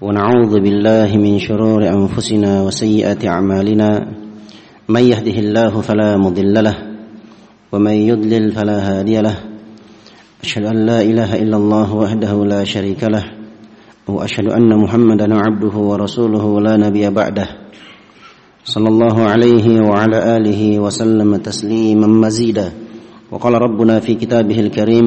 ونعوذ بالله من شرور أنفسنا وسيئات أعمالنا. من يهده الله فلا مضل له ومن يضلل فلا هادي له. أشهد أن لا إله إلا الله وحده لا شريك له وأشهد أن محمدا عبده ورسوله لا نبي بعده. صلى الله عليه وعلى آله وسلم تسليما مزيدا. وقال ربنا في كتابه الكريم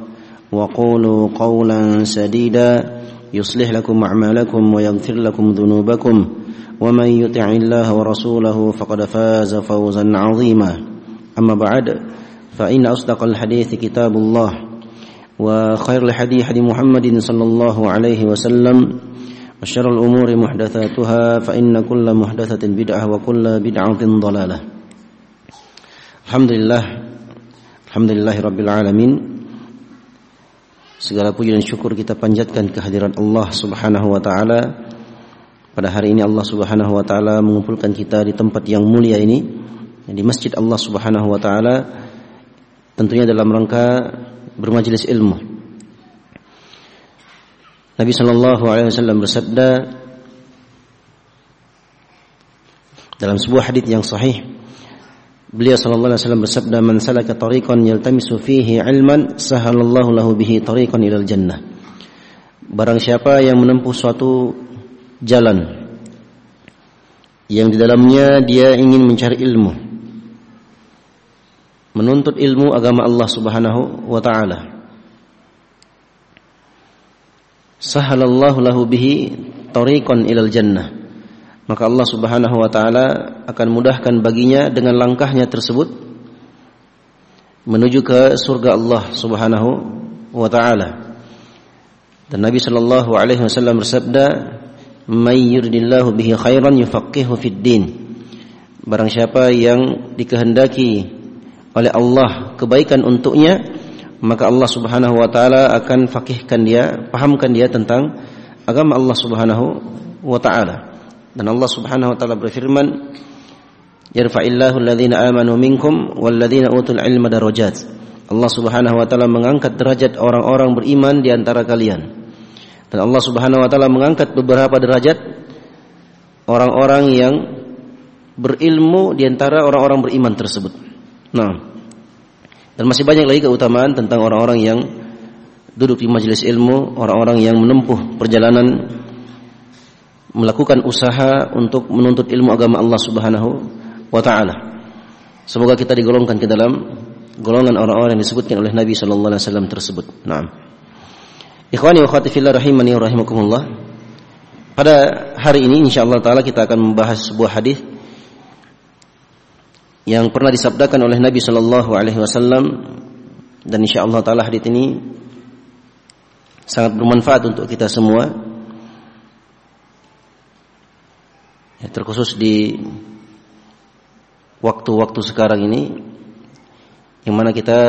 وقولوا قولا سديدا. يصلح لكم أعمالكم ويغفر لكم ذنوبكم. ومن يطع الله ورسوله فقد فاز فوزا عظيما. أما بعد فإن أصدق الحديث كتاب الله وخير الحديث حديث محمد صلى الله عليه وسلم وشر الأمور محدثاتها فإن كل محدثة بدعة وكل بدعة ضلالة. الحمد لله الحمد لله رب العالمين Segala puji dan syukur kita panjatkan kehadiran Allah Subhanahu wa taala. Pada hari ini Allah Subhanahu wa taala mengumpulkan kita di tempat yang mulia ini di Masjid Allah Subhanahu wa taala tentunya dalam rangka bermajelis ilmu. Nabi sallallahu alaihi wasallam bersabda dalam sebuah hadis yang sahih Beliau sallallahu alaihi wasallam bersabda man salaka tariqan yaltamisu fihi ilman sahalallahu lahu bihi tariqan ilal jannah. Barang siapa yang menempuh suatu jalan yang di dalamnya dia ingin mencari ilmu menuntut ilmu agama Allah Subhanahu wa taala. Sahalallahu lahu bihi tariqan ilal jannah maka Allah Subhanahu wa taala akan mudahkan baginya dengan langkahnya tersebut menuju ke surga Allah Subhanahu wa taala. Dan Nabi sallallahu alaihi wasallam bersabda, "May yuridillahu bihi khairan yufaqihu fid din." Barang siapa yang dikehendaki oleh Allah kebaikan untuknya, maka Allah Subhanahu wa taala akan fakihkan dia, pahamkan dia tentang agama Allah Subhanahu wa taala. Dan Allah Subhanahu wa taala berfirman, "Yarfa'illahu alladhina amanu minkum walladhina utul ilma darajat." Allah Subhanahu wa taala mengangkat derajat orang-orang beriman di antara kalian. Dan Allah Subhanahu wa taala mengangkat beberapa derajat orang-orang yang berilmu di antara orang-orang beriman tersebut. Nah, dan masih banyak lagi keutamaan tentang orang-orang yang duduk di majelis ilmu, orang-orang yang menempuh perjalanan melakukan usaha untuk menuntut ilmu agama Allah Subhanahu wa taala. Semoga kita digolongkan ke dalam golongan orang-orang yang disebutkan oleh Nabi sallallahu alaihi wasallam tersebut. Naam. Ikhwani wa akhwati fillah rahimani wa rahimakumullah. Pada hari ini insyaallah taala kita akan membahas sebuah hadis yang pernah disabdakan oleh Nabi sallallahu alaihi wasallam dan insyaallah taala hadis ini sangat bermanfaat untuk kita semua ya, terkhusus di waktu-waktu sekarang ini yang mana kita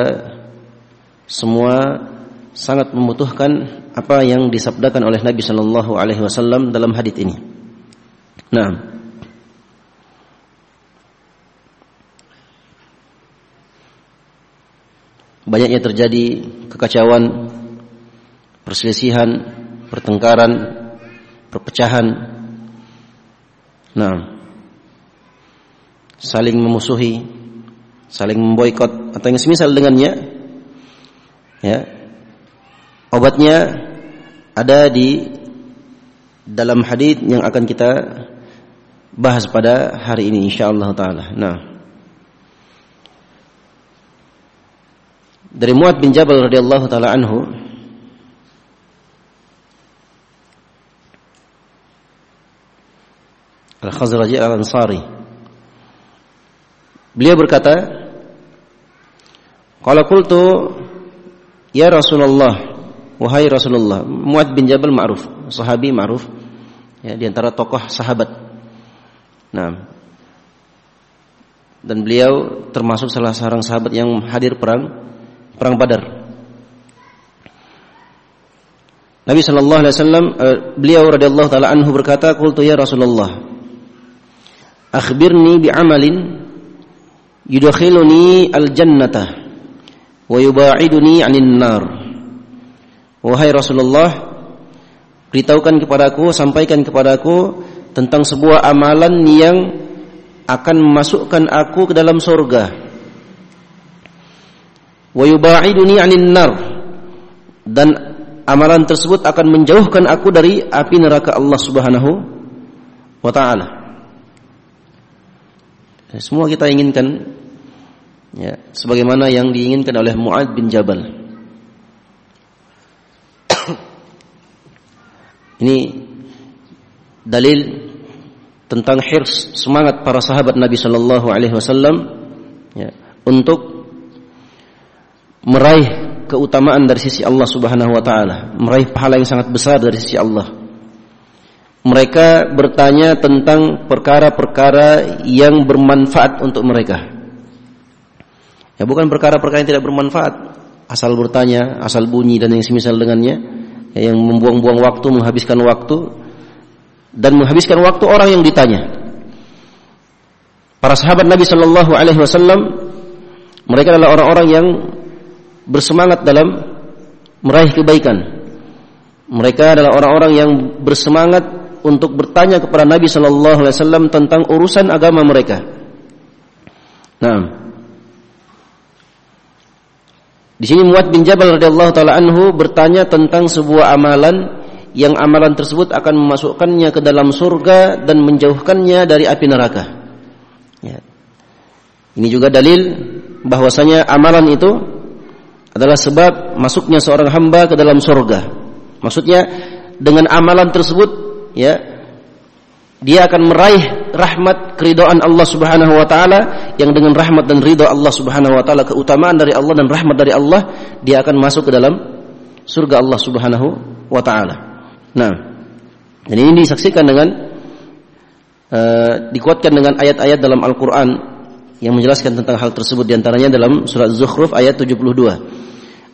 semua sangat membutuhkan apa yang disabdakan oleh Nabi Shallallahu Alaihi Wasallam dalam hadits ini. Nah, banyaknya terjadi kekacauan, perselisihan, pertengkaran, perpecahan. Nah, saling memusuhi, saling memboikot atau yang semisal dengannya, ya, obatnya ada di dalam hadis yang akan kita bahas pada hari ini insyaallah taala. Nah, dari Muad bin Jabal radhiyallahu taala anhu Al-Khazraji Al-Ansari. Beliau berkata, "Qala qultu ya Rasulullah, wahai Rasulullah." Muad bin Jabal ma'ruf, sahabi ma'ruf ya di antara tokoh sahabat. Nah, dan beliau termasuk salah seorang sahabat yang hadir perang perang Badar. Nabi Shallallahu Alaihi Wasallam uh, beliau radhiyallahu taala anhu berkata, "Qultu ya Rasulullah, akhbirni bi amalin yudkhiluni al jannata wa yubaiduni 'anil nar." Wahai Rasulullah, beritahukan kepadaku, sampaikan kepadaku tentang sebuah amalan yang akan memasukkan aku ke dalam surga wa yubaiduni 'anil nar dan amalan tersebut akan menjauhkan aku dari api neraka Allah Subhanahu wa taala. Semua kita inginkan ya sebagaimana yang diinginkan oleh Muad bin Jabal. Ini dalil tentang hirs semangat para sahabat Nabi Shallallahu Alaihi Wasallam ya, untuk meraih keutamaan dari sisi Allah Subhanahu Wa Taala, meraih pahala yang sangat besar dari sisi Allah. Mereka bertanya tentang perkara-perkara yang bermanfaat untuk mereka. Ya bukan perkara-perkara yang tidak bermanfaat, asal bertanya, asal bunyi dan yang semisal dengannya, ya, yang membuang-buang waktu, menghabiskan waktu, dan menghabiskan waktu orang yang ditanya. Para sahabat Nabi Shallallahu Alaihi Wasallam mereka adalah orang-orang yang bersemangat dalam meraih kebaikan. Mereka adalah orang-orang yang bersemangat untuk bertanya kepada Nabi Shallallahu Alaihi Wasallam tentang urusan agama mereka. Nah, di sini Muad bin Jabal radhiyallahu taala anhu bertanya tentang sebuah amalan yang amalan tersebut akan memasukkannya ke dalam surga dan menjauhkannya dari api neraka. Ya. Ini juga dalil bahwasanya amalan itu adalah sebab masuknya seorang hamba ke dalam surga. Maksudnya dengan amalan tersebut ya dia akan meraih rahmat keridhaan Allah Subhanahu wa taala yang dengan rahmat dan ridha Allah Subhanahu wa taala keutamaan dari Allah dan rahmat dari Allah dia akan masuk ke dalam surga Allah Subhanahu wa taala. Nah, dan ini disaksikan dengan uh, dikuatkan dengan ayat-ayat dalam Al-Qur'an yang menjelaskan tentang hal tersebut di antaranya dalam surat Zukhruf ayat 72.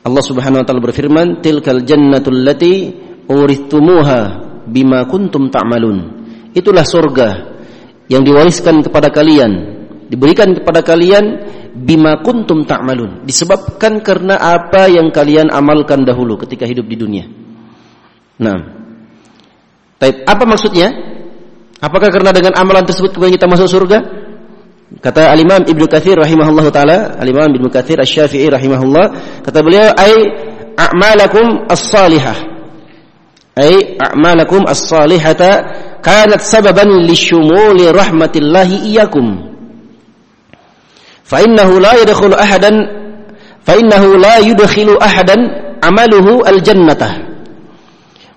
Allah Subhanahu wa taala berfirman, "Tilkal jannatul lati urithumuha bima kuntum ta'malun." Itulah surga yang diwariskan kepada kalian, diberikan kepada kalian bima kuntum ta'malun, disebabkan karena apa yang kalian amalkan dahulu ketika hidup di dunia. Nah, Taib, apa maksudnya? Apakah karena dengan amalan tersebut kemudian kita masuk surga? Kata Al-Imam Ibnu Katsir rahimahullah taala, Al-Imam Ibnu Katsir Asy-Syafi'i rahimahullah, kata beliau ai a'malakum as-salihah. Ai a'malakum as-salihata kanat sababan lisyumuli rahmatillahi iyyakum. Fa innahu la yadkhulu ahadan fa innahu la yudkhilu ahadan amaluhu al-jannatah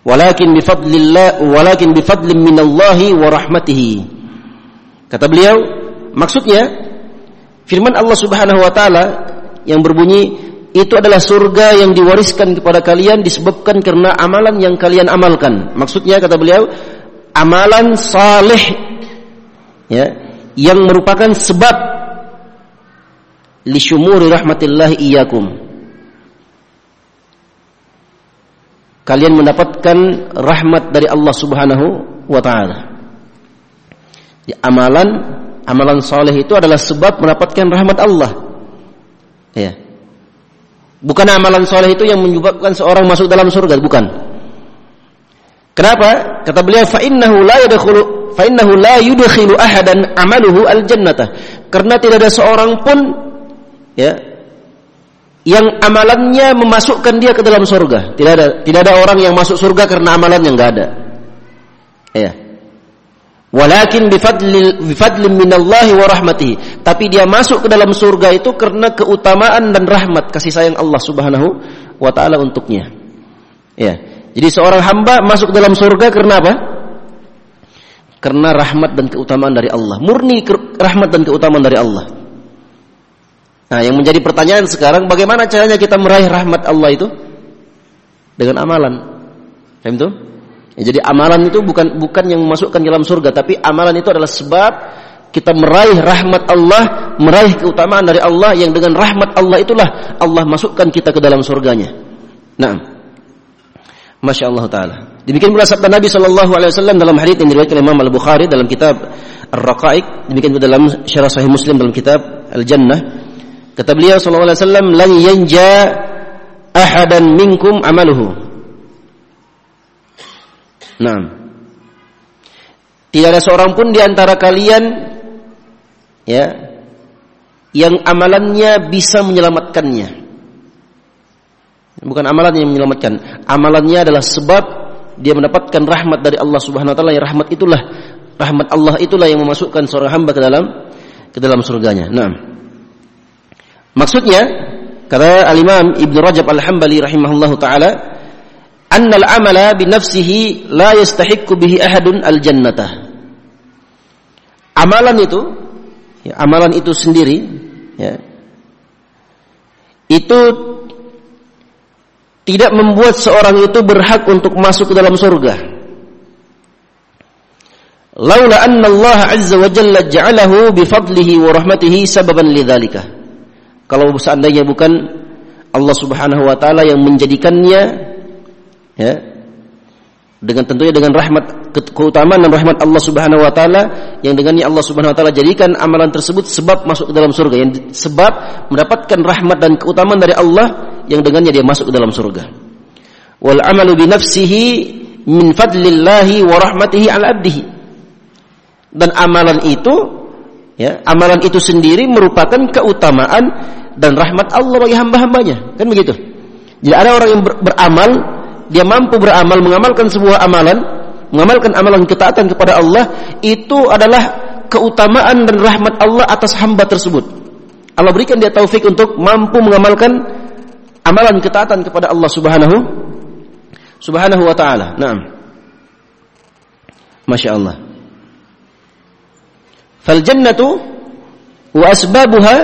walakin bifadlillah walakin bifadlim minallahi wa rahmatihi kata beliau maksudnya firman Allah Subhanahu wa taala yang berbunyi itu adalah surga yang diwariskan kepada kalian disebabkan karena amalan yang kalian amalkan maksudnya kata beliau amalan saleh ya yang merupakan sebab lisyumuri rahmatillah iyyakum kalian mendapatkan rahmat dari Allah Subhanahu wa taala. Ya, amalan amalan soleh itu adalah sebab mendapatkan rahmat Allah. Ya. Bukan amalan soleh itu yang menyebabkan seorang masuk dalam surga, bukan. Kenapa? Kata beliau, fa innahu la yadkhulu fa innahu la yudkhilu ahadan amaluhu al jannata. Karena tidak ada seorang pun ya yang amalannya memasukkan dia ke dalam surga. Tidak ada tidak ada orang yang masuk surga karena amalan yang enggak ada. Ya. Walakin bifadli bifadli minallahi wa rahmatihi. Tapi dia masuk ke dalam surga itu karena keutamaan dan rahmat kasih sayang Allah Subhanahu wa taala untuknya. Ya. Jadi seorang hamba masuk ke dalam surga karena apa? Karena rahmat dan keutamaan dari Allah. Murni rahmat dan keutamaan dari Allah. Nah, yang menjadi pertanyaan sekarang bagaimana caranya kita meraih rahmat Allah itu? Dengan amalan. Paham itu? Ya, jadi amalan itu bukan bukan yang memasukkan ke dalam surga, tapi amalan itu adalah sebab kita meraih rahmat Allah, meraih keutamaan dari Allah yang dengan rahmat Allah itulah Allah masukkan kita ke dalam surganya. Nah, masya Allah taala. Demikian pula sabda Nabi Shallallahu Alaihi Wasallam dalam hadits yang diriwayatkan Imam Al Bukhari dalam kitab Ar-Raqaiq, demikian pula dalam Syarah Sahih Muslim dalam kitab Al Jannah. Kata beliau Shallallahu Alaihi Wasallam, "Lan yanja ahadan minkum amaluhu." Nah, tidak ada seorang pun di antara kalian ya yang amalannya bisa menyelamatkannya. Bukan amalan yang menyelamatkan, amalannya adalah sebab dia mendapatkan rahmat dari Allah Subhanahu wa taala. Yang rahmat itulah rahmat Allah itulah yang memasukkan seorang hamba ke dalam ke dalam surganya. Nah, maksudnya kata Al Imam Ibn Rajab Al Hambali rahimahullahu taala, "Anna al amala bi nafsihi la yastahiqqu bihi ahadun al jannatah." Amalan itu, ya, amalan itu sendiri, ya, itu tidak membuat seorang itu berhak untuk masuk ke dalam surga. Laula anna Allah azza wa jalla ja'alahu bi fadlihi wa rahmatihi sababan lidzalika. Kalau seandainya bukan Allah Subhanahu wa taala yang menjadikannya ya. Dengan tentunya dengan rahmat keutamaan dan rahmat Allah Subhanahu wa taala yang dengannya Allah Subhanahu wa taala jadikan amalan tersebut sebab masuk ke dalam surga yang sebab mendapatkan rahmat dan keutamaan dari Allah yang dengannya dia masuk ke dalam surga. Wal amalu bi nafsihi min fadlillahi wa rahmatihi ala abdihi. Dan amalan itu ya amalan itu sendiri merupakan keutamaan dan rahmat Allah bagi hamba-hambanya. Kan begitu? Jadi ada orang yang ber beramal dia mampu beramal mengamalkan sebuah amalan mengamalkan amalan ketaatan kepada Allah itu adalah keutamaan dan rahmat Allah atas hamba tersebut Allah berikan dia taufik untuk mampu mengamalkan amalan ketaatan kepada Allah Subhanahu Subhanahu wa taala. Naam. Masya Allah. Fal jannatu wa asbabuha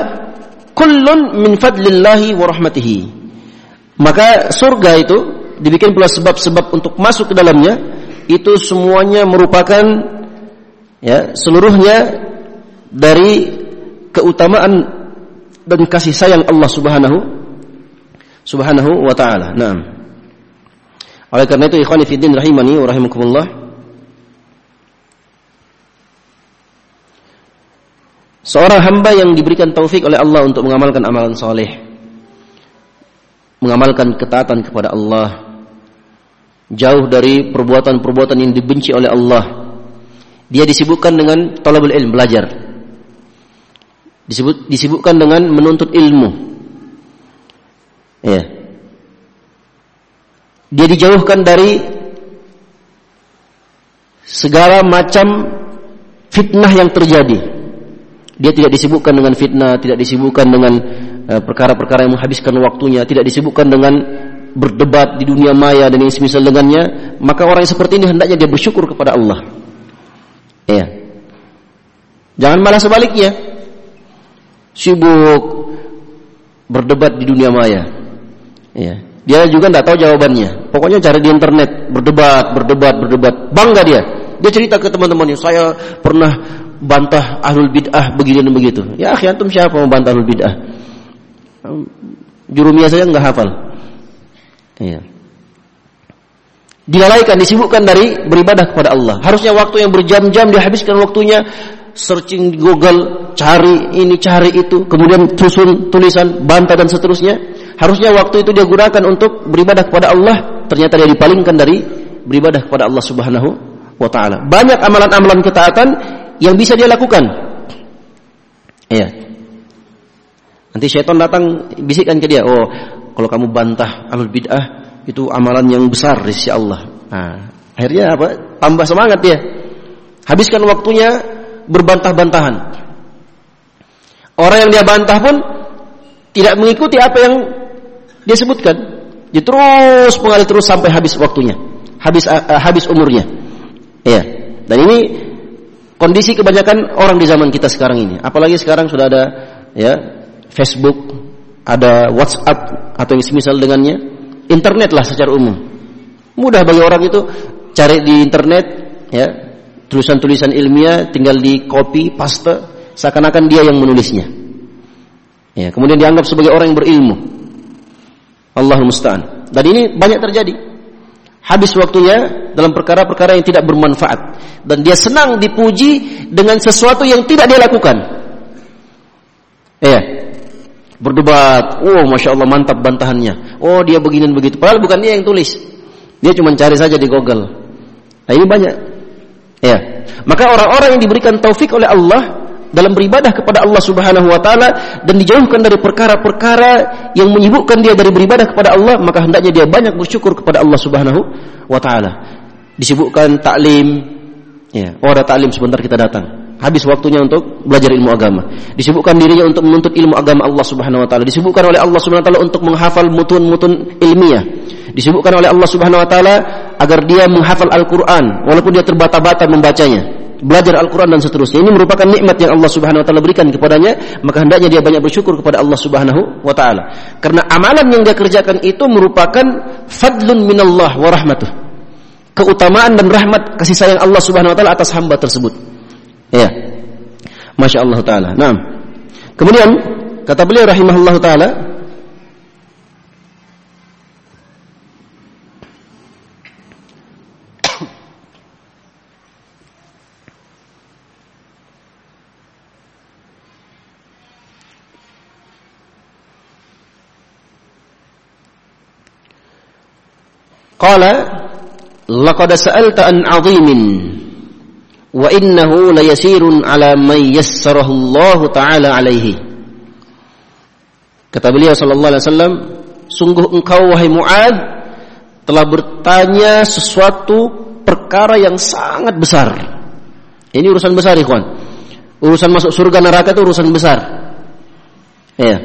kullun min fadlillahi wa rahmatihi. Maka surga itu dibikin pula sebab-sebab untuk masuk ke dalamnya itu semuanya merupakan ya seluruhnya dari keutamaan dan kasih sayang Allah Subhanahu Subhanahu wa taala. Naam. Oleh karena itu ikhwani fiddin rahimani wa rahimakumullah Seorang hamba yang diberikan taufik oleh Allah untuk mengamalkan amalan soleh, mengamalkan ketaatan kepada Allah, jauh dari perbuatan-perbuatan yang dibenci oleh Allah. Dia disibukkan dengan talabul ilm, belajar. Disebut, disibukkan dengan menuntut ilmu. Ya. Dia dijauhkan dari segala macam fitnah yang terjadi dia tidak disibukkan dengan fitnah, tidak disibukkan dengan eh, perkara-perkara yang menghabiskan waktunya, tidak disibukkan dengan berdebat di dunia maya dan yang semisal dengannya, maka orang yang seperti ini hendaknya dia bersyukur kepada Allah. Ya. Jangan malah sebaliknya. Sibuk berdebat di dunia maya. Ya. Dia juga tidak tahu jawabannya. Pokoknya cari di internet, berdebat, berdebat, berdebat. Bangga dia. Dia cerita ke teman-temannya, saya pernah bantah ahlul bid'ah begini dan begitu. Ya akhi antum siapa mau bantah ahlul bid'ah? Jurumiyah saja nggak hafal. Iya. Dilalaikan, disibukkan dari beribadah kepada Allah. Harusnya waktu yang berjam-jam dihabiskan waktunya searching di Google, cari ini, cari itu, kemudian susun tulisan, bantah dan seterusnya. Harusnya waktu itu dia gunakan untuk beribadah kepada Allah, ternyata dia dipalingkan dari beribadah kepada Allah Subhanahu wa taala. Banyak amalan-amalan ketaatan yang bisa dia lakukan. Iya. Nanti syaitan datang bisikkan ke dia, "Oh, kalau kamu bantah alul bid'ah itu amalan yang besar di sisi Allah." Nah, akhirnya apa? Tambah semangat dia. Habiskan waktunya berbantah-bantahan. Orang yang dia bantah pun tidak mengikuti apa yang dia sebutkan. Dia terus mengalir terus sampai habis waktunya, habis uh, habis umurnya. Iya. Dan ini kondisi kebanyakan orang di zaman kita sekarang ini. Apalagi sekarang sudah ada ya Facebook, ada WhatsApp atau yang semisal dengannya, internet lah secara umum. Mudah bagi orang itu cari di internet ya tulisan-tulisan ilmiah tinggal di copy paste seakan-akan dia yang menulisnya. Ya, kemudian dianggap sebagai orang yang berilmu. Allahul musta'an. Dan ini banyak terjadi. Habis waktunya dalam perkara-perkara yang tidak bermanfaat dan dia senang dipuji dengan sesuatu yang tidak dia lakukan. Ya. Berdebat, oh masya Allah mantap bantahannya. Oh dia begini begitu. Padahal bukan dia yang tulis. Dia cuma cari saja di Google. Nah ini banyak. Ya. Maka orang-orang yang diberikan taufik oleh Allah dalam beribadah kepada Allah Subhanahu wa taala dan dijauhkan dari perkara-perkara yang menyibukkan dia dari beribadah kepada Allah, maka hendaknya dia banyak bersyukur kepada Allah Subhanahu wa taala. Disibukkan taklim, ya, oh ada taklim sebentar kita datang. Habis waktunya untuk belajar ilmu agama. Disibukkan dirinya untuk menuntut ilmu agama Allah Subhanahu wa taala. Disibukkan oleh Allah Subhanahu wa taala untuk menghafal mutun-mutun ilmiah. Disibukkan oleh Allah Subhanahu wa taala agar dia menghafal Al-Qur'an walaupun dia terbata-bata membacanya belajar Al-Quran dan seterusnya. Ini merupakan nikmat yang Allah Subhanahu Wa Taala berikan kepadanya, maka hendaknya dia banyak bersyukur kepada Allah Subhanahu Wa Taala. Karena amalan yang dia kerjakan itu merupakan fadlun minallah wa rahmatuh. Keutamaan dan rahmat kasih sayang Allah Subhanahu Wa Taala atas hamba tersebut. Ya, masya Allah Taala. Nah, kemudian kata beliau rahimahullah Taala, Qala laqad sa'alta an 'azimin wa innahu layasirun 'ala man yassarahu Allah taala 'alaihi. Kata beliau sallallahu alaihi wasallam, sungguh engkau wahai Muad telah bertanya sesuatu perkara yang sangat besar. Ini urusan besar, ikhwan. Urusan masuk surga neraka itu urusan besar. Ya.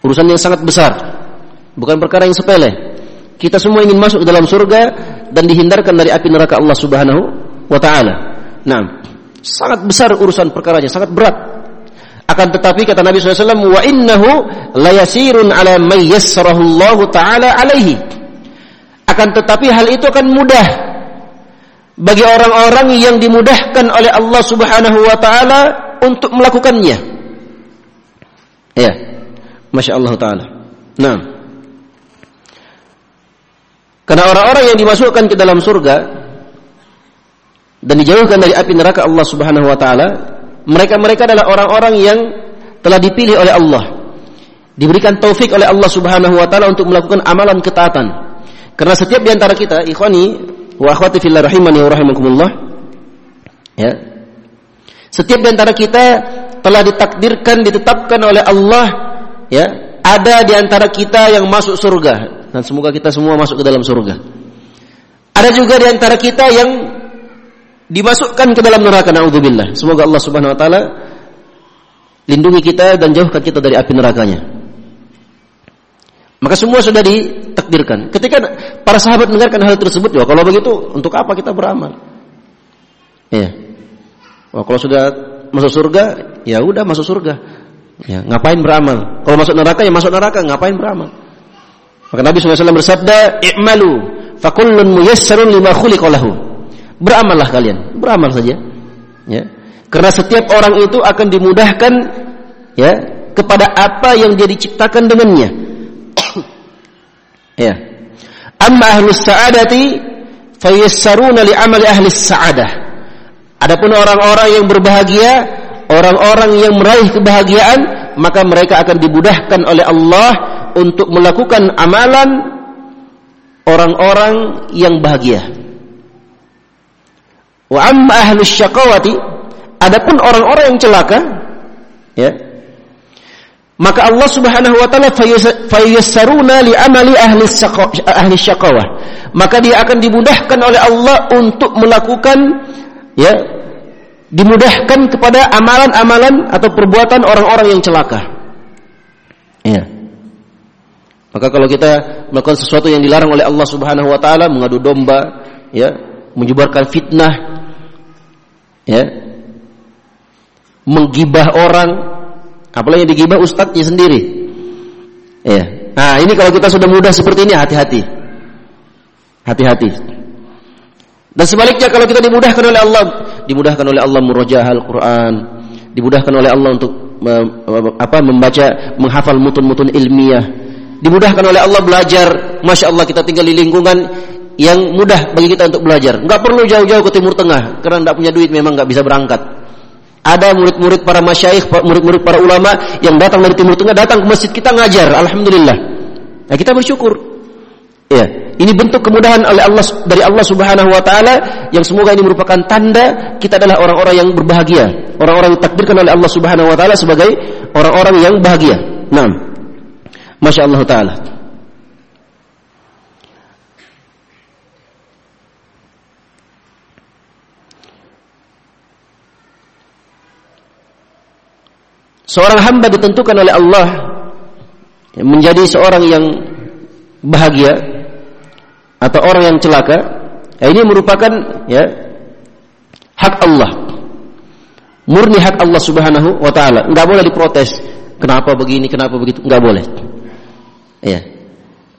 Urusan yang sangat besar. Bukan perkara yang sepele. Kita semua ingin masuk ke dalam surga dan dihindarkan dari api neraka Allah Subhanahu wa taala. Nah, sangat besar urusan perkaranya, sangat berat. Akan tetapi kata Nabi SAW, wa innahu layasirun ala may Allah taala alaihi. Akan tetapi hal itu akan mudah bagi orang-orang yang dimudahkan oleh Allah Subhanahu wa taala untuk melakukannya. Ya. Masya Allah taala. Nah, karena orang-orang yang dimasukkan ke dalam surga dan dijauhkan dari api neraka Allah Subhanahu wa taala, mereka-mereka adalah orang-orang yang telah dipilih oleh Allah. Diberikan taufik oleh Allah Subhanahu wa taala untuk melakukan amalan ketaatan. Karena setiap di antara kita, ikhwani wa akhwati fillah rahimani wa rahimakumullah, ya. Setiap di antara kita telah ditakdirkan ditetapkan oleh Allah ya, ada di antara kita yang masuk surga dan semoga kita semua masuk ke dalam surga. Ada juga di antara kita yang dimasukkan ke dalam neraka naudzubillah. Semoga Allah Subhanahu wa taala lindungi kita dan jauhkan kita dari api nerakanya. Maka semua sudah ditakdirkan. Ketika para sahabat mendengarkan hal tersebut, ya kalau begitu untuk apa kita beramal? Ya. Wah, kalau sudah masuk surga, ya udah masuk surga. Ya, ngapain beramal? Kalau masuk neraka ya masuk neraka, ngapain beramal? Maka Nabi SAW bersabda, "I'malu fakullun muyassarun lima khuliqalahu." Beramallah kalian, beramal saja. Ya. Karena setiap orang itu akan dimudahkan ya kepada apa yang dia diciptakan dengannya. ya. Amma ahlus sa'adati fayassaruna li amali ahli sa'adah. Adapun orang-orang yang berbahagia, orang-orang yang meraih kebahagiaan, maka mereka akan dimudahkan oleh Allah untuk melakukan amalan orang-orang yang bahagia. Wa amma ahlus syaqawati adapun orang-orang yang celaka ya maka Allah Subhanahu wa taala fayassaruna li amali ahli ahli syaqawah maka dia akan dimudahkan oleh Allah untuk melakukan ya dimudahkan kepada amalan-amalan atau perbuatan orang-orang yang celaka. Ya maka kalau kita melakukan sesuatu yang dilarang oleh Allah Subhanahu wa taala, mengadu domba, ya, menyebarkan fitnah, ya, menggibah orang, apalagi yang digibah ustadznya sendiri. Ya. Nah, ini kalau kita sudah mudah seperti ini hati-hati. Hati-hati. Dan sebaliknya kalau kita dimudahkan oleh Allah, dimudahkan oleh Allah merojah Al-Quran, dimudahkan oleh Allah untuk apa membaca, menghafal mutun-mutun ilmiah, dimudahkan oleh Allah belajar. Masya Allah kita tinggal di lingkungan yang mudah bagi kita untuk belajar. Nggak perlu jauh-jauh ke Timur Tengah karena nggak punya duit memang nggak bisa berangkat. Ada murid-murid para masyaikh, murid-murid para ulama yang datang dari Timur Tengah datang ke masjid kita ngajar. Alhamdulillah. Nah, kita bersyukur. Ya, ini bentuk kemudahan oleh Allah dari Allah Subhanahu wa taala yang semoga ini merupakan tanda kita adalah orang-orang yang berbahagia, orang-orang yang takdirkan oleh Allah Subhanahu wa taala sebagai orang-orang yang bahagia. Naam. Masya Allah taala. Seorang hamba ditentukan oleh Allah menjadi seorang yang bahagia atau orang yang celaka, ya ini merupakan ya hak Allah. Murni hak Allah Subhanahu wa taala. Enggak boleh diprotes. Kenapa begini, kenapa begitu? Enggak boleh. Ya.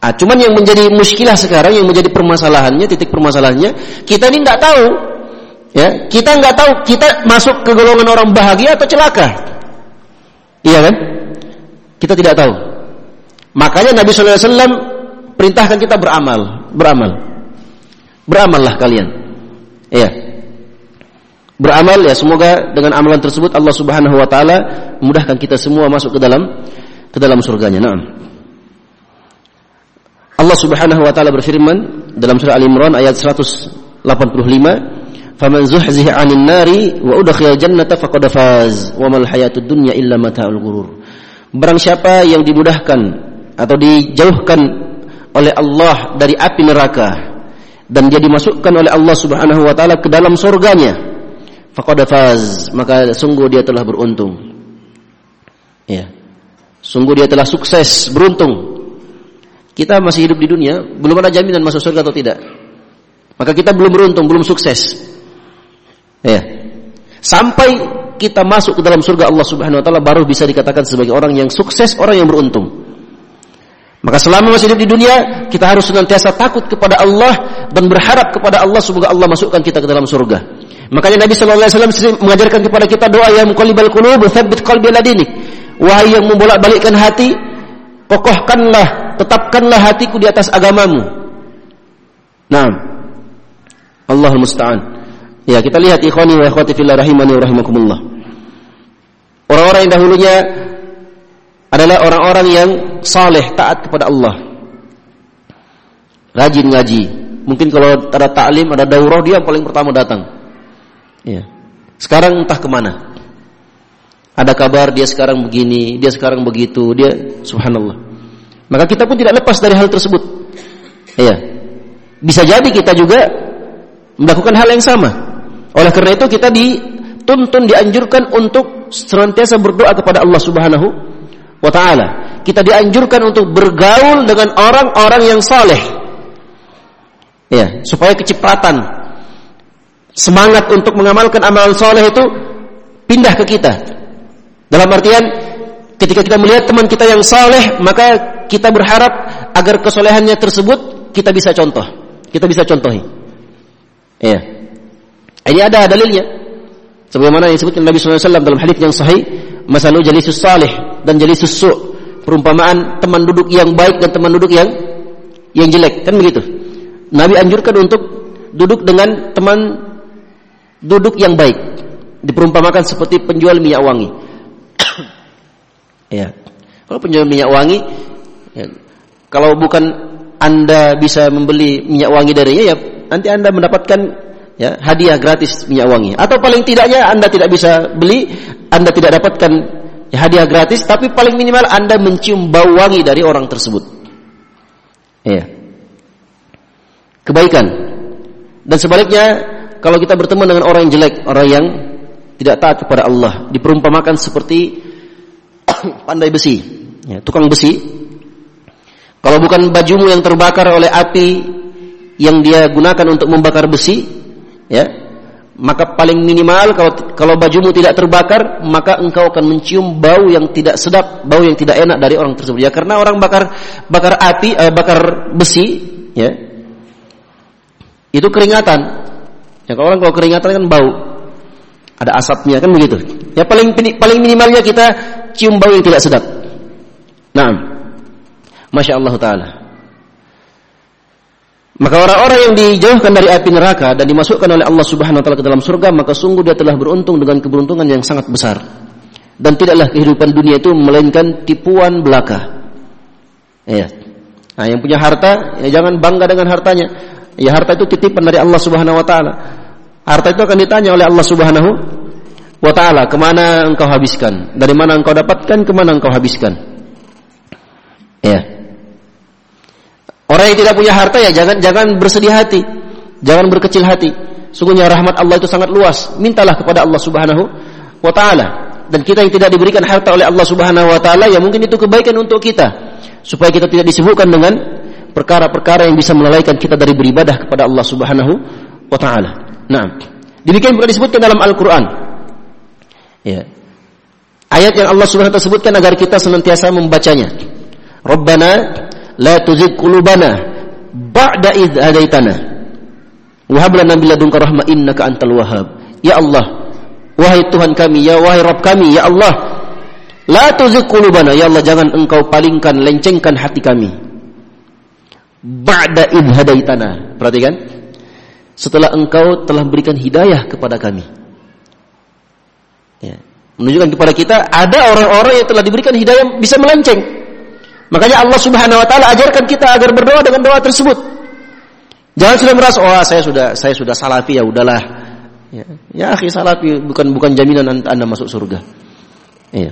Ah, cuman yang menjadi muskilah sekarang, yang menjadi permasalahannya, titik permasalahannya, kita ini enggak tahu. Ya, kita enggak tahu kita masuk ke golongan orang bahagia atau celaka. Iya kan? Kita tidak tahu. Makanya Nabi sallallahu alaihi wasallam perintahkan kita beramal, beramal. Beramallah kalian. Iya. Beramal ya semoga dengan amalan tersebut Allah Subhanahu wa taala memudahkan kita semua masuk ke dalam ke dalam surganya. Naam. Allah Subhanahu wa taala berfirman dalam surah Al-Imran ayat 185, "Faman zuhziha 'anil nari wa udkhila jannata faqad faz, wa mal hayatud dunya illa mata'ul ghurur." Barang siapa yang dimudahkan atau dijauhkan oleh Allah dari api neraka dan dia dimasukkan oleh Allah Subhanahu wa taala ke dalam surganya faqad faz maka sungguh dia telah beruntung. Ya. Sungguh dia telah sukses beruntung kita masih hidup di dunia belum ada jaminan masuk surga atau tidak maka kita belum beruntung belum sukses ya sampai kita masuk ke dalam surga Allah Subhanahu wa taala baru bisa dikatakan sebagai orang yang sukses orang yang beruntung maka selama masih hidup di dunia, kita harus senantiasa takut kepada Allah dan berharap kepada Allah semoga Allah masukkan kita ke dalam surga. Makanya Nabi sallallahu alaihi wasallam mengajarkan kepada kita doa yang muqallibal qulub, tsabbit qalbi ala. Wahai yang membolak-balikkan hati, kokohkanlah, tetapkanlah hatiku di atas agamamu. Naam. Allahul musta'an. Ya, kita lihat ikhwani wa akhwati fillah rahimani wa rahimakumullah. Orang-orang yang dahulunya adalah orang-orang yang saleh taat kepada Allah. Rajin ngaji. Mungkin kalau ada taklim, ada daurah dia paling pertama datang. Ya. Sekarang entah ke mana. Ada kabar dia sekarang begini, dia sekarang begitu, dia subhanallah. Maka kita pun tidak lepas dari hal tersebut. Ya. Bisa jadi kita juga melakukan hal yang sama. Oleh karena itu kita dituntun dianjurkan untuk senantiasa berdoa kepada Allah Subhanahu wa taala. Kita dianjurkan untuk bergaul dengan orang-orang yang saleh. Ya, supaya kecepatan semangat untuk mengamalkan amalan saleh itu pindah ke kita. Dalam artian ketika kita melihat teman kita yang saleh, maka kita berharap agar kesolehannya tersebut kita bisa contoh. Kita bisa contohi. Ya. Ini ada dalilnya. Sebagaimana yang disebutkan Nabi SAW dalam hadis yang sahih, masalu jalisus salih dan jalisus su' perumpamaan teman duduk yang baik dan teman duduk yang yang jelek kan begitu Nabi anjurkan untuk duduk dengan teman duduk yang baik diperumpamakan seperti penjual minyak wangi ya kalau penjual minyak wangi ya, kalau bukan anda bisa membeli minyak wangi darinya ya nanti anda mendapatkan ya hadiah gratis minyak wangi atau paling tidaknya anda tidak bisa beli anda tidak dapatkan ya, hadiah gratis, tapi paling minimal Anda mencium bau wangi dari orang tersebut. Ya. Kebaikan. Dan sebaliknya, kalau kita bertemu dengan orang yang jelek, orang yang tidak taat kepada Allah, diperumpamakan seperti pandai besi, ya, tukang besi. Kalau bukan bajumu yang terbakar oleh api yang dia gunakan untuk membakar besi, ya, maka paling minimal kalau kalau bajumu tidak terbakar maka engkau akan mencium bau yang tidak sedap bau yang tidak enak dari orang tersebut ya karena orang bakar bakar api eh, bakar besi ya itu keringatan Ya kalau orang kalau keringatan kan bau. Ada asapnya kan begitu. Ya paling paling minimalnya kita cium bau yang tidak sedap. Nah, masya Allah taala. Maka orang-orang yang dijauhkan dari api neraka dan dimasukkan oleh Allah Subhanahu wa taala ke dalam surga, maka sungguh dia telah beruntung dengan keberuntungan yang sangat besar. Dan tidaklah kehidupan dunia itu melainkan tipuan belaka. Ya. Nah, yang punya harta, ya jangan bangga dengan hartanya. Ya harta itu titipan dari Allah Subhanahu wa taala. Harta itu akan ditanya oleh Allah Subhanahu wa taala, ke mana engkau habiskan? Dari mana engkau dapatkan, ke mana engkau habiskan? Ya. Orang yang tidak punya harta ya jangan jangan bersedih hati, jangan berkecil hati. Sungguhnya rahmat Allah itu sangat luas. Mintalah kepada Allah Subhanahu wa taala. Dan kita yang tidak diberikan harta oleh Allah Subhanahu wa taala ya mungkin itu kebaikan untuk kita supaya kita tidak disibukkan dengan perkara-perkara yang bisa melalaikan kita dari beribadah kepada Allah Subhanahu wa taala. Nah, demikian juga disebutkan dalam Al-Qur'an. Ya. Ayat yang Allah Subhanahu wa taala sebutkan agar kita senantiasa membacanya. Rabbana la tuzigh qulubana ba'da id hadaitana wa hab lana min ladunka rahmah innaka antal wahhab. Ya Allah wahai Tuhan kami ya wahai Rabb kami ya Allah la tuzigh qulubana. Ya Allah jangan engkau palingkan lencengkan hati kami. Ba'da id hadaitana perhatikan setelah engkau telah berikan hidayah kepada kami ya menunjukkan kepada kita ada orang-orang yang telah diberikan hidayah bisa melenceng Makanya Allah Subhanahu wa taala ajarkan kita agar berdoa dengan doa tersebut. Jangan sudah merasa oh saya sudah saya sudah salafi ya udahlah. Ya, ya akhi salafi bukan bukan jaminan Anda masuk surga. Iya.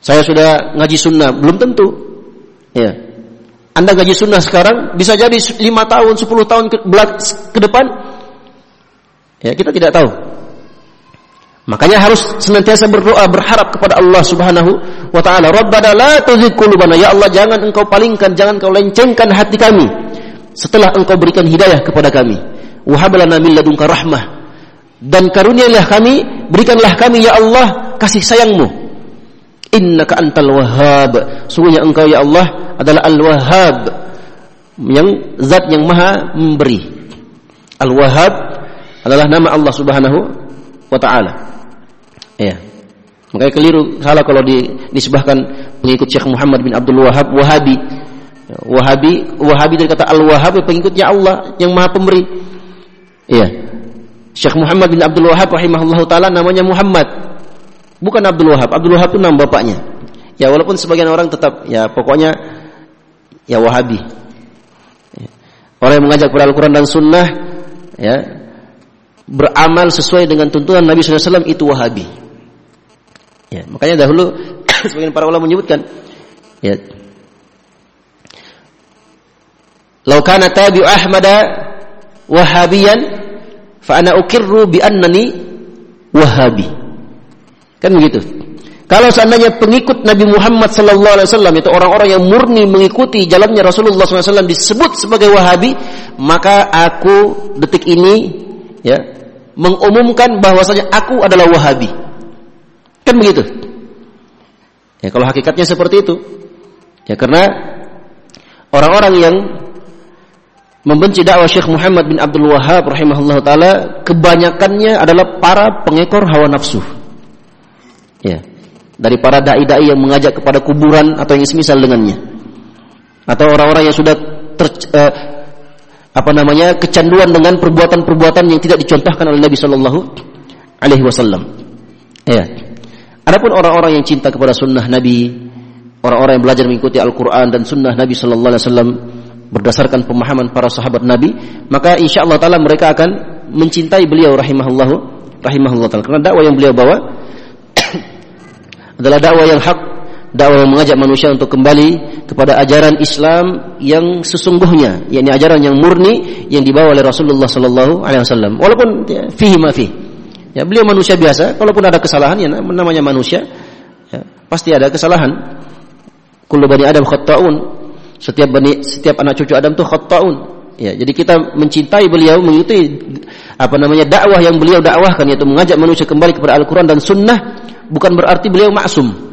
Saya sudah ngaji sunnah, belum tentu. Ya. Anda ngaji sunnah sekarang bisa jadi lima tahun, 10 tahun ke, ke depan ya kita tidak tahu. Makanya harus senantiasa berdoa berharap kepada Allah Subhanahu wa taala. Rabbana la tuzigh qulubana. Ya Allah, jangan Engkau palingkan, jangan Engkau lencengkan hati kami setelah Engkau berikan hidayah kepada kami. Wahab lana min rahmah. Dan karunialah kami, berikanlah kami ya Allah kasih sayangmu. Innaka antal wahhab. Sungguhnya Engkau ya Allah adalah Al-Wahhab yang zat yang maha memberi. Al-Wahhab adalah nama Allah Subhanahu wa taala. Ya. Makanya keliru salah kalau dinisbahkan pengikut Syekh Muhammad bin Abdul Wahab Wahabi. Wahabi Wahabi dari kata Al-Wahhab pengikutnya Allah yang Maha Pemberi. Iya. Syekh Muhammad bin Abdul Wahab rahimahullah taala namanya Muhammad. Bukan Abdul Wahab. Abdul Wahab itu nama bapaknya. Ya walaupun sebagian orang tetap ya pokoknya ya Wahabi. Orang yang mengajak kepada Al-Quran dan Sunnah ya beramal sesuai dengan tuntunan Nabi SAW itu Wahabi. Ya, makanya dahulu sebagian para ulama menyebutkan ya Lau kana tabi'u Ahmada Wahabiyan fa ana ukirru bi annani Wahabi. Kan begitu. Kalau seandainya pengikut Nabi Muhammad sallallahu alaihi wasallam itu orang-orang yang murni mengikuti jalannya Rasulullah SAW disebut sebagai Wahabi, maka aku detik ini ya mengumumkan bahwasanya aku adalah Wahabi. Kan begitu. Ya kalau hakikatnya seperti itu. Ya karena orang-orang yang membenci dakwah Syekh Muhammad bin Abdul Wahab rahimahullah taala kebanyakannya adalah para pengekor hawa nafsu. Ya. Dari para dai-dai yang mengajak kepada kuburan atau yang semisal dengannya. Atau orang-orang yang sudah ter, eh, apa namanya kecanduan dengan perbuatan-perbuatan yang tidak dicontohkan oleh Nabi Shallallahu Alaihi Wasallam. Ya. Adapun orang-orang yang cinta kepada sunnah Nabi, orang-orang yang belajar mengikuti Al-Quran dan sunnah Nabi Sallallahu Alaihi Wasallam berdasarkan pemahaman para sahabat Nabi, maka insya Allah Taala mereka akan mencintai beliau rahimahullah rahimahullah karena dakwah yang beliau bawa adalah dakwah yang hak, dakwah yang mengajak manusia untuk kembali kepada ajaran Islam yang sesungguhnya, yakni ajaran yang murni yang dibawa oleh Rasulullah Sallallahu Alaihi Wasallam. Walaupun ya, fihi ma fihi Ya, beliau manusia biasa, kalaupun ada kesalahan ya namanya manusia, ya, pasti ada kesalahan. Kullu bani Adam khata'un. Setiap bani setiap anak cucu Adam tuh khata'un. Ya, jadi kita mencintai beliau, mengikuti apa namanya dakwah yang beliau dakwahkan yaitu mengajak manusia kembali kepada Al-Qur'an dan sunnah bukan berarti beliau maksum.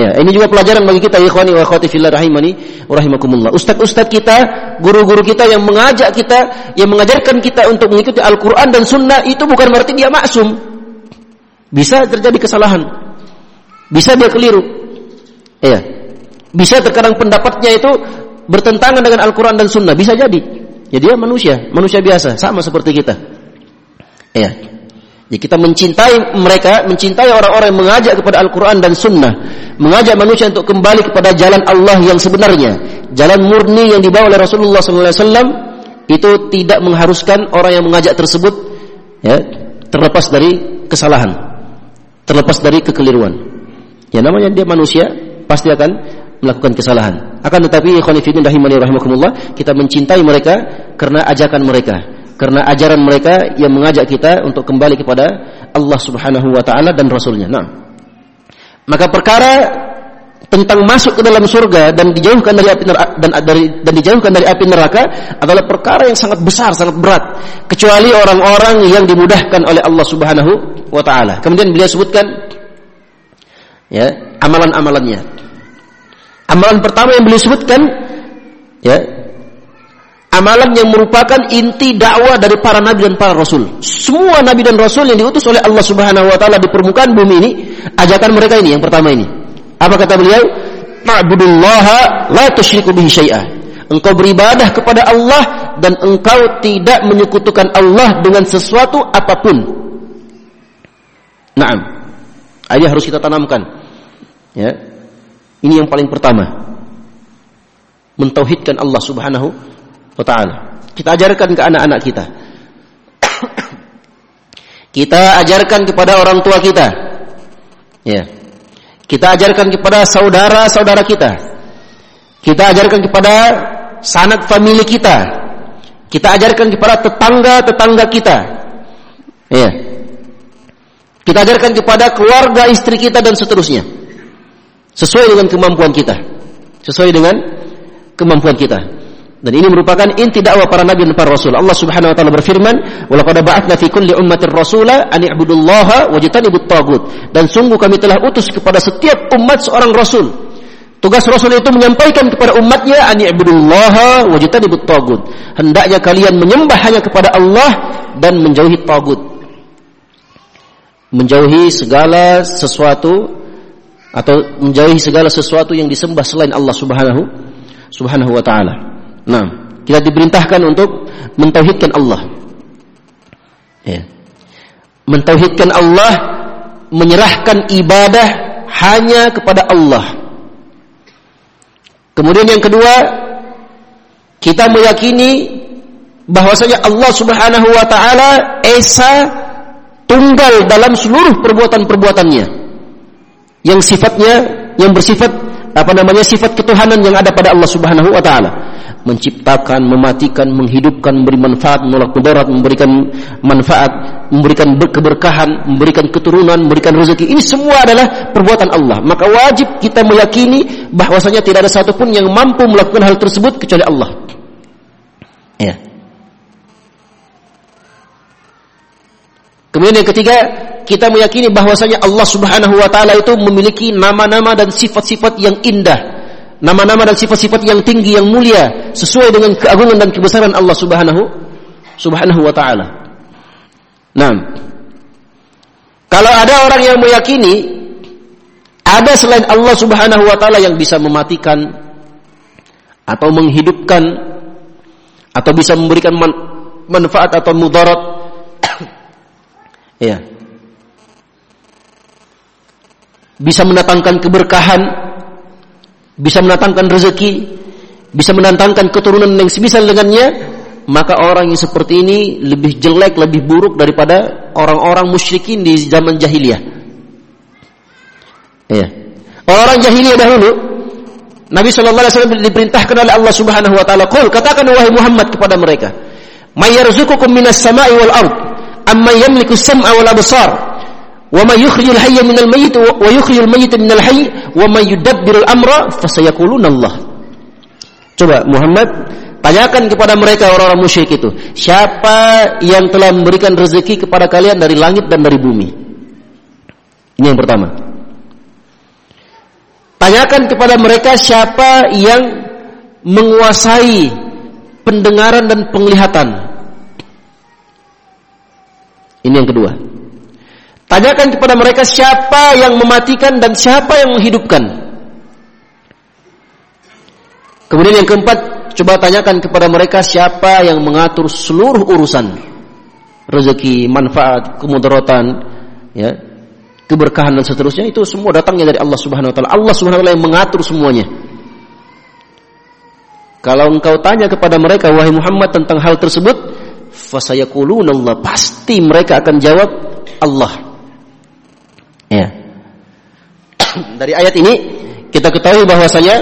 Ya, ini juga pelajaran bagi kita ikhwani wa akhwati fillah rahimani wa rahimakumullah. Ustaz-ustaz kita, guru-guru kita yang mengajak kita, yang mengajarkan kita untuk mengikuti Al-Qur'an dan Sunnah itu bukan berarti dia maksum. Bisa terjadi kesalahan. Bisa dia keliru. Ya. Bisa terkadang pendapatnya itu bertentangan dengan Al-Qur'an dan Sunnah, bisa jadi. Ya dia manusia, manusia biasa, sama seperti kita. Ya. Ya, kita mencintai mereka, mencintai orang-orang yang mengajak kepada Al-Quran dan Sunnah, mengajak manusia untuk kembali kepada jalan Allah yang sebenarnya, jalan murni yang dibawa oleh Rasulullah SAW, itu tidak mengharuskan orang yang mengajak tersebut ya, terlepas dari kesalahan, terlepas dari kekeliruan. Ya namanya dia manusia, pasti akan melakukan kesalahan. Akan tetapi, khonifidin rahimani rahimakumullah, kita mencintai mereka karena ajakan mereka karena ajaran mereka yang mengajak kita untuk kembali kepada Allah Subhanahu wa taala dan rasulnya. Nah. Maka perkara tentang masuk ke dalam surga dan dijauhkan dari api neraka dan dari dan dijauhkan dari api neraka adalah perkara yang sangat besar, sangat berat kecuali orang-orang yang dimudahkan oleh Allah Subhanahu wa taala. Kemudian beliau sebutkan ya, amalan-amalannya. Amalan pertama yang beliau sebutkan ya, amalan yang merupakan inti dakwah dari para nabi dan para rasul. Semua nabi dan rasul yang diutus oleh Allah Subhanahu wa taala di permukaan bumi ini, ajakan mereka ini yang pertama ini. Apa kata beliau? Ta'budullaha la tusyriku bihi syai'a. Engkau beribadah kepada Allah dan engkau tidak menyekutukan Allah dengan sesuatu apa pun. Naam. Ini harus kita tanamkan. Ya. Ini yang paling pertama. Mentauhidkan Allah Subhanahu wa taala. Kita ajarkan ke anak-anak kita. kita ajarkan kepada orang tua kita. Ya. Kita ajarkan kepada saudara-saudara kita. Kita ajarkan kepada sanak famili kita. Kita ajarkan kepada tetangga-tetangga kita. Ya. Kita ajarkan kepada keluarga istri kita dan seterusnya. Sesuai dengan kemampuan kita. Sesuai dengan kemampuan kita. Dan ini merupakan inti dakwah para nabi dan para rasul. Allah Subhanahu wa taala berfirman, "Wa laqad ba'atsna fi kulli ummatin rasula an i'budullaha wajtanibut tagut." Dan sungguh kami telah utus kepada setiap umat seorang rasul. Tugas rasul itu menyampaikan kepada umatnya an i'budullaha wajtanibut tagut. Hendaknya kalian menyembah hanya kepada Allah dan menjauhi tagut. Menjauhi segala sesuatu atau menjauhi segala sesuatu yang disembah selain Allah Subhanahu Subhanahu wa taala. Nah, kita diperintahkan untuk mentauhidkan Allah. Ya. Mentauhidkan Allah, menyerahkan ibadah hanya kepada Allah. Kemudian yang kedua, kita meyakini bahwasanya Allah Subhanahu wa taala esa tunggal dalam seluruh perbuatan-perbuatannya. Yang sifatnya yang bersifat apa namanya sifat ketuhanan yang ada pada Allah Subhanahu wa taala menciptakan, mematikan, menghidupkan, memberi manfaat, menolak mudarat, memberikan manfaat, memberikan keberkahan, memberikan keturunan, memberikan rezeki. Ini semua adalah perbuatan Allah. Maka wajib kita meyakini bahwasanya tidak ada satupun yang mampu melakukan hal tersebut kecuali Allah. Ya. Kemudian yang ketiga, kita meyakini bahwasanya Allah Subhanahu wa taala itu memiliki nama-nama dan sifat-sifat yang indah nama-nama dan sifat-sifat yang tinggi yang mulia sesuai dengan keagungan dan kebesaran Allah Subhanahu Subhanahu wa taala. Nah, kalau ada orang yang meyakini ada selain Allah Subhanahu wa taala yang bisa mematikan atau menghidupkan atau bisa memberikan man manfaat atau mudarat ya bisa mendatangkan keberkahan bisa mendatangkan rezeki, bisa mendatangkan keturunan yang semisal dengannya, maka orang yang seperti ini lebih jelek, lebih buruk daripada orang-orang musyrikin di zaman jahiliyah. Ya. Orang jahiliyah dahulu Nabi sallallahu alaihi wasallam diperintahkan oleh Allah Subhanahu wa taala, "Qul katakan wahai Muhammad kepada mereka, may minas sama'i wal ard, amma yamliku as-sam'a wal absar, Coba Muhammad tanyakan kepada mereka orang-orang musyrik itu, siapa yang telah memberikan rezeki kepada kalian dari langit dan dari bumi? Ini yang pertama. Tanyakan kepada mereka siapa yang menguasai pendengaran dan penglihatan. Ini yang kedua. Tanyakan kepada mereka siapa yang mematikan dan siapa yang menghidupkan. Kemudian yang keempat, coba tanyakan kepada mereka siapa yang mengatur seluruh urusan rezeki, manfaat, kemudaratan, ya, keberkahan dan seterusnya itu semua datangnya dari Allah Subhanahu wa taala. Allah Subhanahu wa taala yang mengatur semuanya. Kalau engkau tanya kepada mereka wahai Muhammad tentang hal tersebut, fasayaquluna Allah, pasti mereka akan jawab Allah. Ya. Dari ayat ini kita ketahui bahwasanya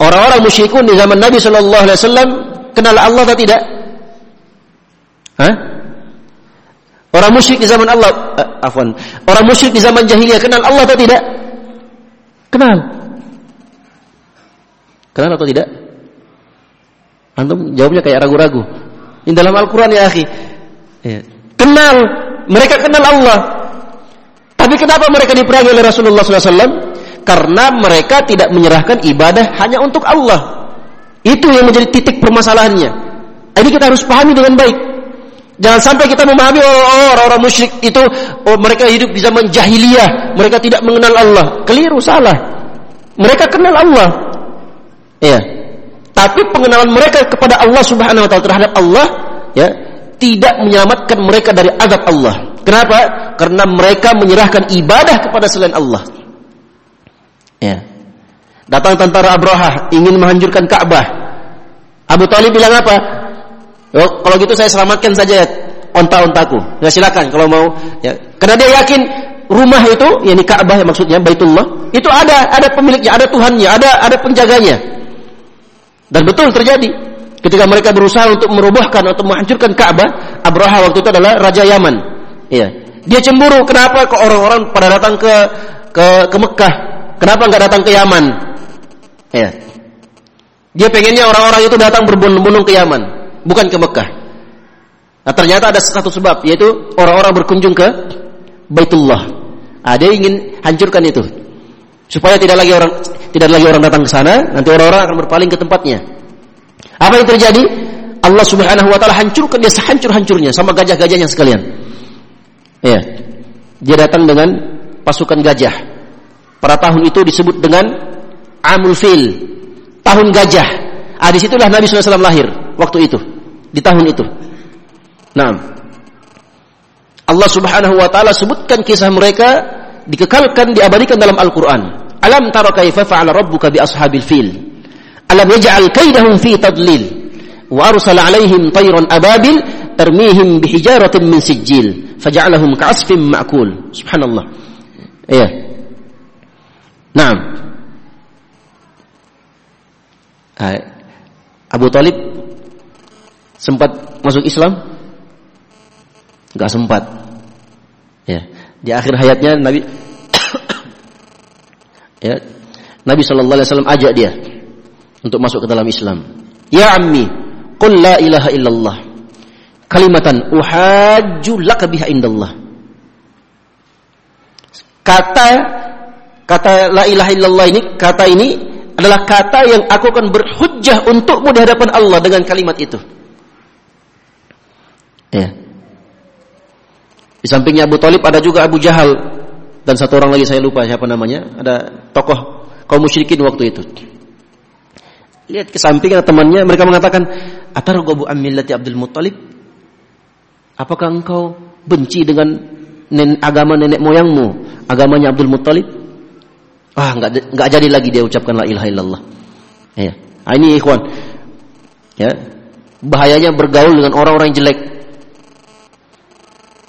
orang-orang musyrikun di zaman Nabi Shallallahu alaihi wasallam kenal Allah atau tidak? Hah? Orang musyrik di zaman Allah, uh, afwan. Orang musyrik di zaman jahiliyah kenal Allah atau tidak? Kenal. Kenal atau tidak? Antum jawabnya kayak ragu-ragu. Ini dalam Al-Quran ya akhi. Ya. Kenal. Mereka kenal Allah. Tapi kenapa mereka diperangi oleh Rasulullah SAW? Karena mereka tidak menyerahkan ibadah hanya untuk Allah. Itu yang menjadi titik permasalahannya. Ini kita harus pahami dengan baik. Jangan sampai kita memahami oh, oh orang-orang musyrik itu oh, mereka hidup di zaman jahiliyah, mereka tidak mengenal Allah. Keliru, salah. Mereka kenal Allah. Ya. Tapi pengenalan mereka kepada Allah Subhanahu wa taala terhadap Allah ya, tidak menyelamatkan mereka dari azab Allah. Kenapa? Karena mereka menyerahkan ibadah kepada selain Allah. Ya. Datang tentara Abraha ingin menghancurkan Ka'bah. Abu Talib bilang apa? Oh, kalau gitu saya selamatkan saja onta-ontaku. Ya silakan kalau mau. Ya. Karena dia yakin rumah itu, yakni Ka'bah maksudnya Baitullah, itu ada ada pemiliknya, ada Tuhannya, ada ada penjaganya. Dan betul terjadi. Ketika mereka berusaha untuk merobohkan atau menghancurkan Ka'bah, Abraha waktu itu adalah raja Yaman. Ya. Dia cemburu kenapa kok orang-orang pada datang ke ke ke Mekah Kenapa nggak datang ke Yaman? Ya. Dia pengennya orang-orang itu datang berbondong-bondong ke Yaman, bukan ke Mekah. Nah, ternyata ada satu sebab, yaitu orang-orang berkunjung ke Baitullah. Nah, dia ingin hancurkan itu. Supaya tidak lagi orang tidak lagi orang datang ke sana, nanti orang-orang akan berpaling ke tempatnya. Apa yang terjadi? Allah Subhanahu wa taala hancurkan dia sehancur-hancurnya sama gajah-gajahnya sekalian. Ya. Dia datang dengan pasukan gajah. Pada tahun itu disebut dengan Amul Fil, tahun gajah. Ah di situlah Nabi SAW lahir waktu itu, di tahun itu. Nah, Allah Subhanahu Wa Taala sebutkan kisah mereka dikekalkan diabadikan dalam Al-Quran. Alam tara kaifa fa'ala rabbuka bi ashabil fil? Alam yaj'al kaidahum fi tadlil wa arsala alaihim tayran ababil tarmihim bihijaratin min sijil faja'alahum ka'asfin ma'kul. Subhanallah. Iya. Nah, Abu Talib sempat masuk Islam? Enggak sempat. Ya, di akhir hayatnya Nabi ya, Nabi sallallahu alaihi wasallam ajak dia untuk masuk ke dalam Islam. Ya ammi, qul la ilaha illallah. Kalimatan uhajju laka biha indallah. Kata Kata la ilaha illallah ini, kata ini adalah kata yang aku akan berhujjah untukmu di hadapan Allah dengan kalimat itu. Ya. Di sampingnya Abu Talib ada juga Abu Jahal dan satu orang lagi saya lupa siapa namanya. Ada tokoh kaum musyrikin waktu itu. Lihat ke sampingnya temannya mereka mengatakan, "Atarghabu an millati Abdul Muttalib?" Apakah engkau benci dengan agama nenek moyangmu, agamanya Abdul Muttalib? Ah, nggak nggak jadi lagi dia ucapkan la ilaha illallah. Ya. Nah, ini ikhwan. Ya. Bahayanya bergaul dengan orang-orang jelek.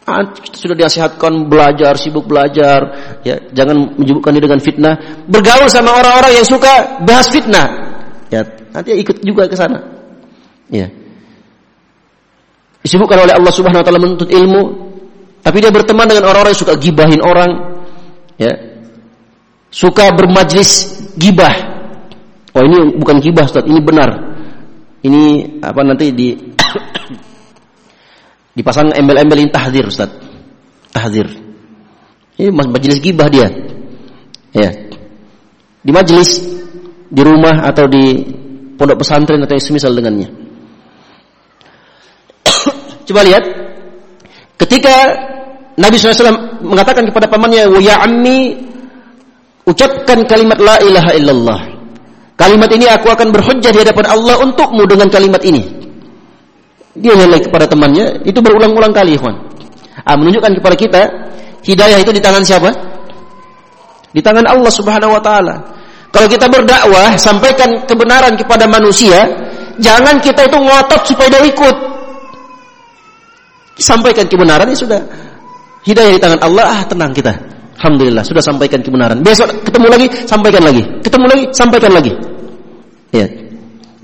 Ah, sudah dinasihatkan belajar, sibuk belajar, ya, jangan menyibukkan diri dengan fitnah. Bergaul sama orang-orang yang suka bahas fitnah. Ya, nanti ikut juga ke sana. Ya. Disibukkan oleh Allah Subhanahu wa taala menuntut ilmu, tapi dia berteman dengan orang-orang yang suka gibahin orang, ya, suka bermajlis gibah. Oh ini bukan gibah Ustaz, ini benar. Ini apa nanti di dipasang embel-embel ini tahdir Ustaz. Tahdir. Ini majelis gibah dia. Ya. Di majelis, di rumah atau di pondok pesantren atau yang semisal dengannya. Coba lihat ketika Nabi SAW mengatakan kepada pamannya, "Ya ammi, ucapkan kalimat la ilaha illallah." Kalimat ini aku akan berhujjah di hadapan Allah untukmu dengan kalimat ini. Dia nilai kepada temannya, itu berulang-ulang kali, ikhwan. Ah, menunjukkan kepada kita hidayah itu di tangan siapa? Di tangan Allah Subhanahu wa taala. Kalau kita berdakwah, sampaikan kebenaran kepada manusia, jangan kita itu ngotot supaya dia ikut. Sampaikan kebenaran ya sudah. Hidayah di tangan Allah, ah tenang kita. Alhamdulillah sudah sampaikan kebenaran. Besok ketemu lagi, sampaikan lagi. Ketemu lagi, sampaikan lagi. Ya.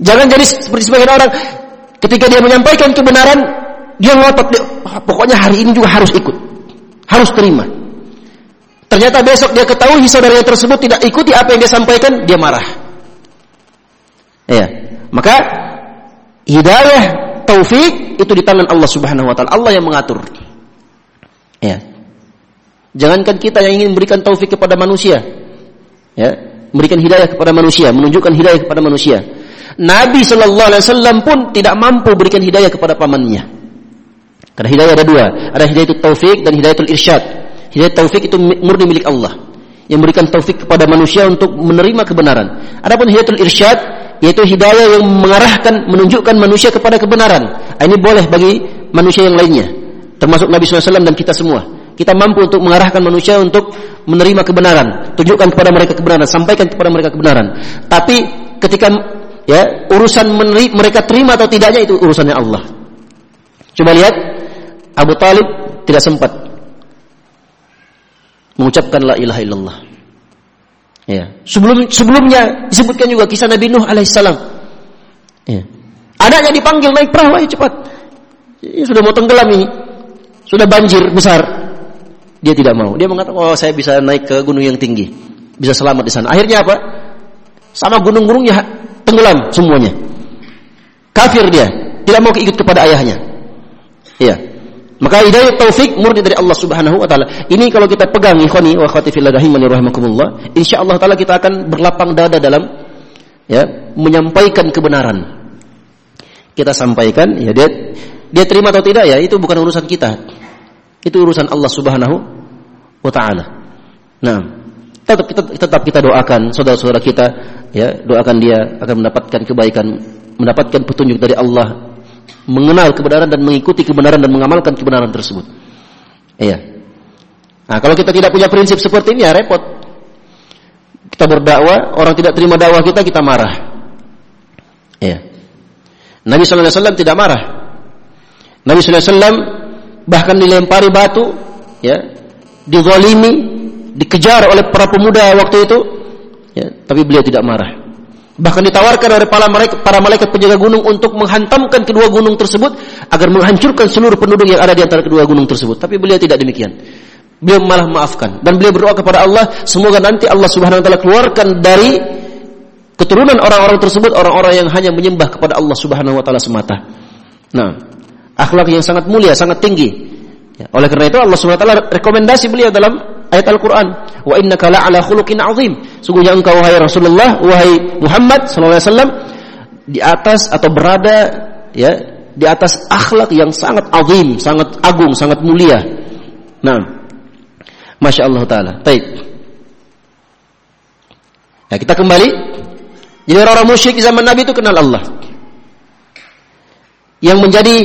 Jangan jadi seperti sebagian orang ketika dia menyampaikan kebenaran, dia ngotot dia, ah, pokoknya hari ini juga harus ikut. Harus terima. Ternyata besok dia ketahui saudaranya tersebut tidak ikuti apa yang dia sampaikan, dia marah. Ya. Maka hidayah taufik itu di tangan Allah Subhanahu wa taala. Allah yang mengatur. Ya. Jangankan kita yang ingin memberikan taufik kepada manusia. Ya, memberikan hidayah kepada manusia, menunjukkan hidayah kepada manusia. Nabi Shallallahu Alaihi Wasallam pun tidak mampu berikan hidayah kepada pamannya. Karena hidayah ada dua, ada hidayah taufik dan hidayah irsyad. Hidayah taufik itu murni milik Allah yang memberikan taufik kepada manusia untuk menerima kebenaran. Adapun hidayatul irsyad yaitu hidayah yang mengarahkan menunjukkan manusia kepada kebenaran. Ini boleh bagi manusia yang lainnya termasuk Nabi SAW dan kita semua. Kita mampu untuk mengarahkan manusia untuk menerima kebenaran, tunjukkan kepada mereka kebenaran, sampaikan kepada mereka kebenaran. Tapi ketika ya urusan mereka terima atau tidaknya itu urusannya Allah. Coba lihat Abu Talib tidak sempat mengucapkan la ilaha illallah. Ya. Sebelum sebelumnya disebutkan juga kisah Nabi Nuh alaihissalam. Ya. Anaknya dipanggil naik perahu, ayo cepat. Ini sudah mau tenggelam ini. Sudah banjir besar. Dia tidak mau. Dia mengatakan, "Oh, saya bisa naik ke gunung yang tinggi. Bisa selamat di sana." Akhirnya apa? Sama gunung-gunungnya tenggelam semuanya. Kafir dia, tidak mau ikut kepada ayahnya. Iya. Maka hidayah taufik murni dari Allah Subhanahu wa taala. Ini kalau kita pegang ikhwani wa akhwati fillah rahimani rahimakumullah, insyaallah taala kita akan berlapang dada dalam ya, menyampaikan kebenaran. Kita sampaikan ya dia dia terima atau tidak ya itu bukan urusan kita. Itu urusan Allah Subhanahu wa taala. Nah, tetap kita tetap kita doakan saudara-saudara kita ya, doakan dia akan mendapatkan kebaikan, mendapatkan petunjuk dari Allah, mengenal kebenaran dan mengikuti kebenaran dan mengamalkan kebenaran tersebut. Iya. Nah, kalau kita tidak punya prinsip seperti ini ya repot. Kita berdakwah, orang tidak terima dakwah kita, kita marah. Iya. Nabi wasallam tidak marah. Nabi SAW bahkan dilempari batu, ya, dizalimi, dikejar oleh para pemuda waktu itu, ya, tapi beliau tidak marah. Bahkan ditawarkan oleh para malaikat, para malaikat penjaga gunung untuk menghantamkan kedua gunung tersebut agar menghancurkan seluruh penduduk yang ada di antara kedua gunung tersebut. Tapi beliau tidak demikian. Beliau malah maafkan dan beliau berdoa kepada Allah semoga nanti Allah Subhanahu wa taala keluarkan dari keturunan orang-orang tersebut orang-orang yang hanya menyembah kepada Allah Subhanahu wa taala semata. Nah, akhlak yang sangat mulia, sangat tinggi. Ya, oleh karena itu Allah SWT rekomendasi beliau dalam ayat Al-Quran. Wa innaka la'ala khuluqin azim. Sungguhnya engkau wahai Rasulullah, wahai Muhammad SAW di atas atau berada ya di atas akhlak yang sangat azim, sangat agung, sangat mulia. Nah, masya Allah taala. Baik. Ya, kita kembali. Jadi orang-orang musyrik zaman Nabi itu kenal Allah. Yang menjadi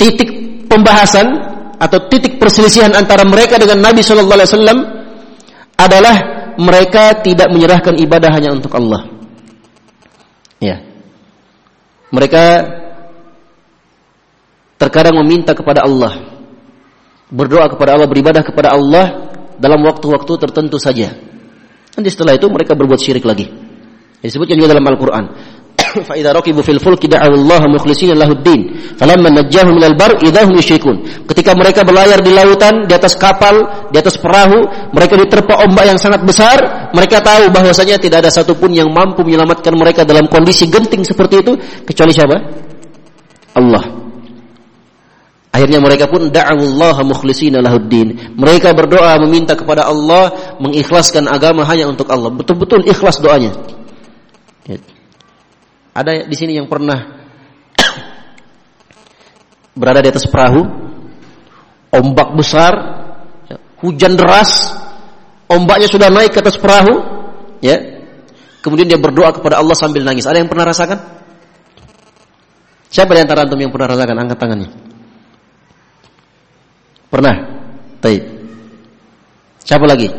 titik pembahasan atau titik perselisihan antara mereka dengan Nabi Shallallahu Alaihi Wasallam adalah mereka tidak menyerahkan ibadah hanya untuk Allah. Ya, mereka terkadang meminta kepada Allah, berdoa kepada Allah, beribadah kepada Allah dalam waktu-waktu tertentu saja. Nanti setelah itu mereka berbuat syirik lagi. Disebutkan juga dalam Al-Quran. fa idza raqibu fil fulki da'u Allah mukhlishina lahuddin falamma najjahum minal bar idahum yusyrikun ketika mereka berlayar di lautan di atas kapal di atas perahu mereka diterpa ombak yang sangat besar mereka tahu bahwasanya tidak ada satupun yang mampu menyelamatkan mereka dalam kondisi genting seperti itu kecuali siapa Allah Akhirnya mereka pun da'awullaha mukhlishina lahuddin. Mereka berdoa meminta kepada Allah mengikhlaskan agama hanya untuk Allah. Betul-betul ikhlas doanya. Ya. Ada di sini yang pernah berada di atas perahu, ombak besar, hujan deras, ombaknya sudah naik ke atas perahu, ya. Kemudian dia berdoa kepada Allah sambil nangis. Ada yang pernah rasakan? Siapa di antara antum yang pernah rasakan? Angkat tangannya. Pernah? Baik. Siapa lagi?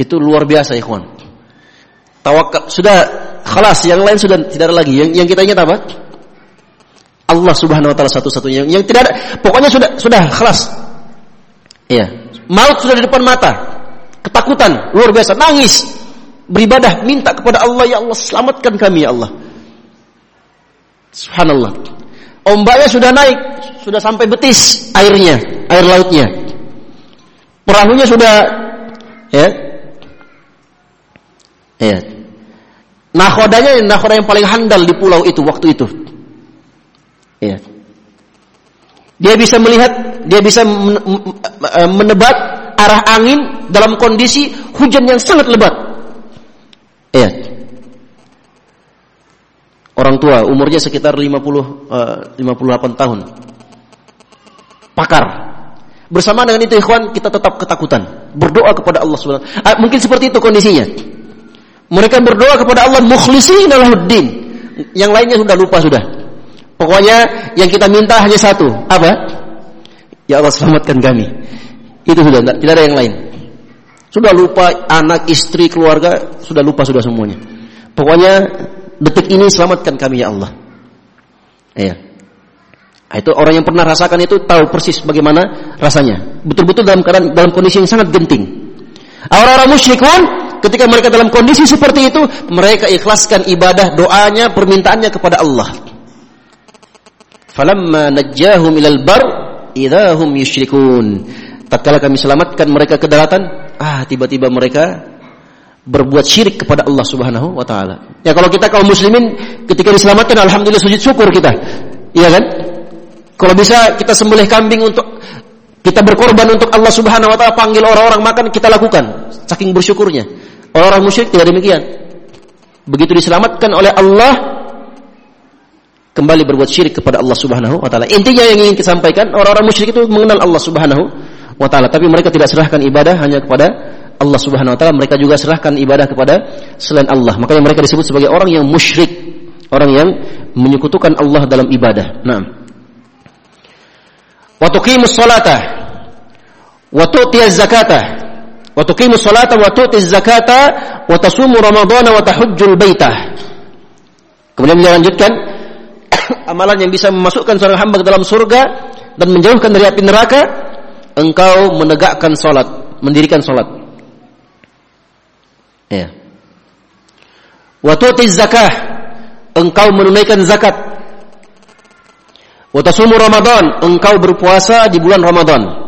Itu luar biasa, ikhwan. Tawakal sudah khalas, yang lain sudah tidak ada lagi. Yang, yang kita ingat apa? Allah Subhanahu wa taala satu-satunya yang, yang tidak ada pokoknya sudah sudah khalas. Iya. Maut sudah di depan mata. Ketakutan luar biasa, nangis. Beribadah minta kepada Allah, ya Allah selamatkan kami ya Allah. Subhanallah. Ombaknya sudah naik, sudah sampai betis airnya, air lautnya. Perahunya sudah ya. Ya. Nahodanya nahoda yang paling handal di pulau itu waktu itu. Ya. Dia bisa melihat, dia bisa menebak arah angin dalam kondisi hujan yang sangat lebat. Ya. Orang tua umurnya sekitar 50 uh, 58 tahun. Pakar. Bersama dengan itu ikhwan kita tetap ketakutan, berdoa kepada Allah Subhanahu uh, mungkin seperti itu kondisinya. Mereka berdoa kepada Allah mukhlisin lahuddin. Yang lainnya sudah lupa sudah. Pokoknya yang kita minta hanya satu, apa? Ya Allah selamatkan kami. Itu sudah tidak ada yang lain. Sudah lupa anak, istri, keluarga, sudah lupa sudah semuanya. Pokoknya detik ini selamatkan kami ya Allah. Iya. Itu orang yang pernah rasakan itu tahu persis bagaimana rasanya. Betul-betul dalam keadaan dalam kondisi yang sangat genting. Orang-orang musyrikun ketika mereka dalam kondisi seperti itu, mereka ikhlaskan ibadah, doanya, permintaannya kepada Allah falamma najjahum ilal bar idahum yusyrikun tatkala kami selamatkan mereka ke daratan ah tiba-tiba mereka berbuat syirik kepada Allah Subhanahu wa taala. Ya kalau kita kaum muslimin ketika diselamatkan alhamdulillah sujud syukur kita. Iya kan? Kalau bisa kita sembelih kambing untuk kita berkorban untuk Allah Subhanahu wa taala panggil orang-orang makan kita lakukan saking bersyukurnya. Orang-orang musyrik tidak demikian. Begitu diselamatkan oleh Allah kembali berbuat syirik kepada Allah Subhanahu wa taala. Intinya yang ingin kita sampaikan, orang-orang musyrik itu mengenal Allah Subhanahu wa taala, tapi mereka tidak serahkan ibadah hanya kepada Allah Subhanahu wa taala, mereka juga serahkan ibadah kepada selain Allah. Makanya mereka disebut sebagai orang yang musyrik, orang yang menyekutukan Allah dalam ibadah. Naam. Wa tuqimus salata wa tu'tiyaz zakata wa tuqimus salata wa tu'tiz zakata wa tasumu ramadhana wa tahujjul baitah. Kemudian dilanjutkan amalan yang bisa memasukkan seorang hamba ke dalam surga dan menjauhkan dari api neraka, engkau menegakkan solat, mendirikan solat. Ya. Waktu zakah, engkau menunaikan zakat. Watasumu Ramadan, engkau berpuasa di bulan Ramadan.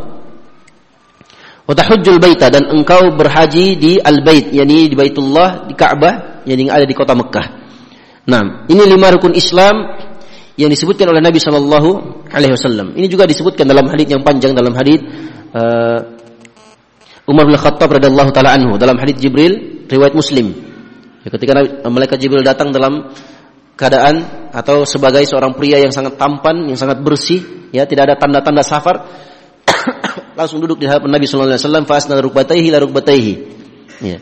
Watahujjul baita dan engkau berhaji di Al-Bait, yakni di Baitullah, di Ka'bah, yang ada di kota Mekah. Nah, ini lima rukun Islam yang disebutkan oleh Nabi Shallallahu Alaihi Wasallam. Ini juga disebutkan dalam hadis yang panjang dalam hadis uh, Umar bin Khattab radhiyallahu taala anhu dalam hadis Jibril riwayat Muslim. Ya, ketika malaikat Jibril datang dalam keadaan atau sebagai seorang pria yang sangat tampan, yang sangat bersih, ya tidak ada tanda-tanda safar, langsung duduk di hadapan Nabi Shallallahu Alaihi Wasallam, fasna rukbataihi la rukbataihi. Ya.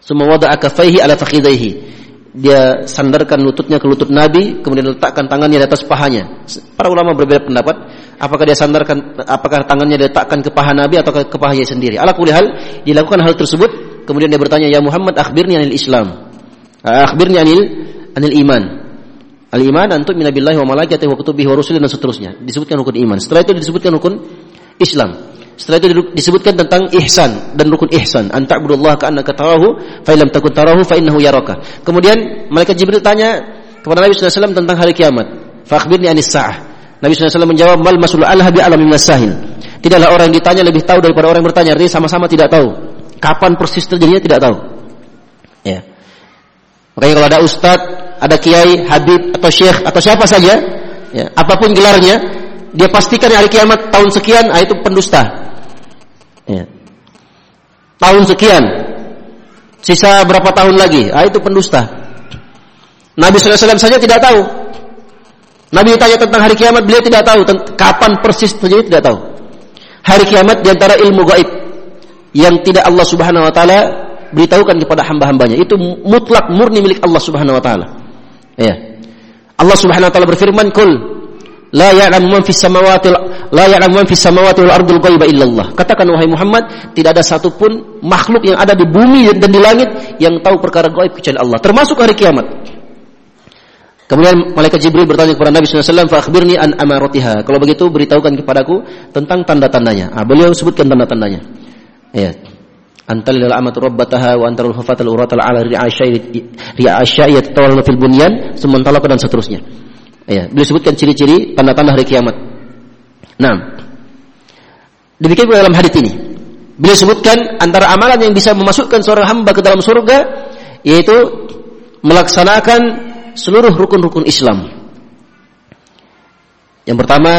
Semua wada'a kafaihi ala fakhidaihi dia sandarkan lututnya ke lutut Nabi, kemudian letakkan tangannya di atas pahanya. Para ulama berbeda pendapat, apakah dia sandarkan, apakah tangannya diletakkan ke paha Nabi atau ke pahanya sendiri. Ala kulli hal, dilakukan hal tersebut, kemudian dia bertanya, "Ya Muhammad, akhbirni anil Islam." Ah, akhbirni anil anil iman. Al iman antum minabillahi wa malaikatihi wa kutubihi wa rusulihi dan seterusnya. Disebutkan rukun iman. Setelah itu disebutkan rukun Islam. Setelah itu disebutkan tentang ihsan dan rukun ihsan. Anta'budullah ka'annaka tarahu fa illam takun tarahu fa innahu yaraka. Kemudian malaikat Jibril tanya kepada Nabi SAW tentang hari kiamat. Fa akhbirni anis sa'ah. Nabi SAW menjawab mal masul alha bi alam sahil. Tidaklah orang yang ditanya lebih tahu daripada orang yang bertanya. Artinya sama-sama tidak tahu. Kapan persis terjadinya tidak tahu. Ya. Makanya kalau ada ustadz, ada kiai, habib atau syekh atau siapa saja, ya, apa pun gelarnya, dia pastikan hari kiamat tahun sekian, ah, itu pendusta. Ya. Tahun sekian, sisa berapa tahun lagi, ah, itu pendusta. Nabi SAW saja tidak tahu. Nabi ditanya tentang hari kiamat, beliau tidak tahu kapan persis terjadi, tidak tahu. Hari kiamat di antara ilmu gaib yang tidak Allah Subhanahu Wa Taala beritahukan kepada hamba-hambanya. Itu mutlak murni milik Allah Subhanahu Wa Taala. Ya. Allah Subhanahu Wa Taala berfirman, "Kul la ya'lamu man fis samawati la ya'lamu man fis samawati wal ardil ghaiba illallah." Katakan wahai Muhammad, tidak ada satupun makhluk yang ada di bumi dan di langit yang tahu perkara gaib kecuali Allah, termasuk hari kiamat. Kemudian malaikat Jibril bertanya kepada Nabi SAW, "Fakhbirni an amaratiha." Kalau begitu beritahukan kepadaku tentang tanda-tandanya. Ah, beliau sebutkan tanda-tandanya. Ya. Antal lil amatu rabbataha wa antarul hufatal uratal ala ri'asyai tatawallu fil bunyan, sementara dan seterusnya. Ya, beliau sebutkan ciri-ciri tanda-tanda hari kiamat. Nah, demikian pula dalam hadis ini. Beliau sebutkan antara amalan yang bisa memasukkan seorang hamba ke dalam surga yaitu melaksanakan seluruh rukun-rukun Islam. Yang pertama,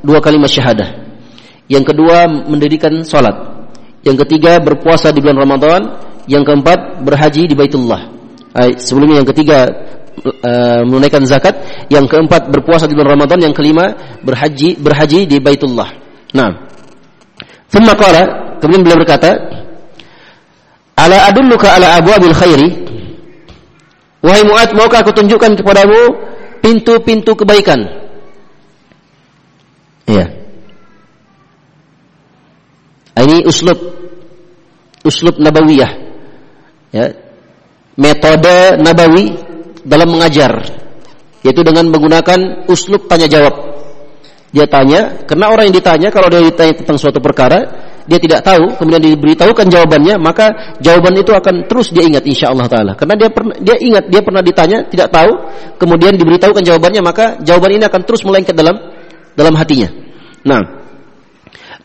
dua kalimat syahadah. Yang kedua, mendirikan salat. Yang ketiga, berpuasa di bulan Ramadan. Yang keempat, berhaji di Baitullah. Sebelumnya yang ketiga, uh, menunaikan zakat. Yang keempat, berpuasa di bulan Ramadan. Yang kelima, berhaji berhaji di Baitullah. Nah, Thumma qala, kemudian beliau berkata, Ala adulluka ala abwabil khairi Wahai Mu'ad, maukah aku tunjukkan kepadamu pintu-pintu kebaikan? Iya. Ini uslub uslub nabawiyah. Ya. Metode nabawi dalam mengajar yaitu dengan menggunakan uslub tanya jawab. Dia tanya, karena orang yang ditanya kalau dia ditanya tentang suatu perkara, dia tidak tahu, kemudian diberitahukan jawabannya, maka jawaban itu akan terus dia ingat insya Allah taala. Karena dia pernah dia ingat, dia pernah ditanya, tidak tahu, kemudian diberitahukan jawabannya, maka jawaban ini akan terus melengket dalam dalam hatinya. Nah,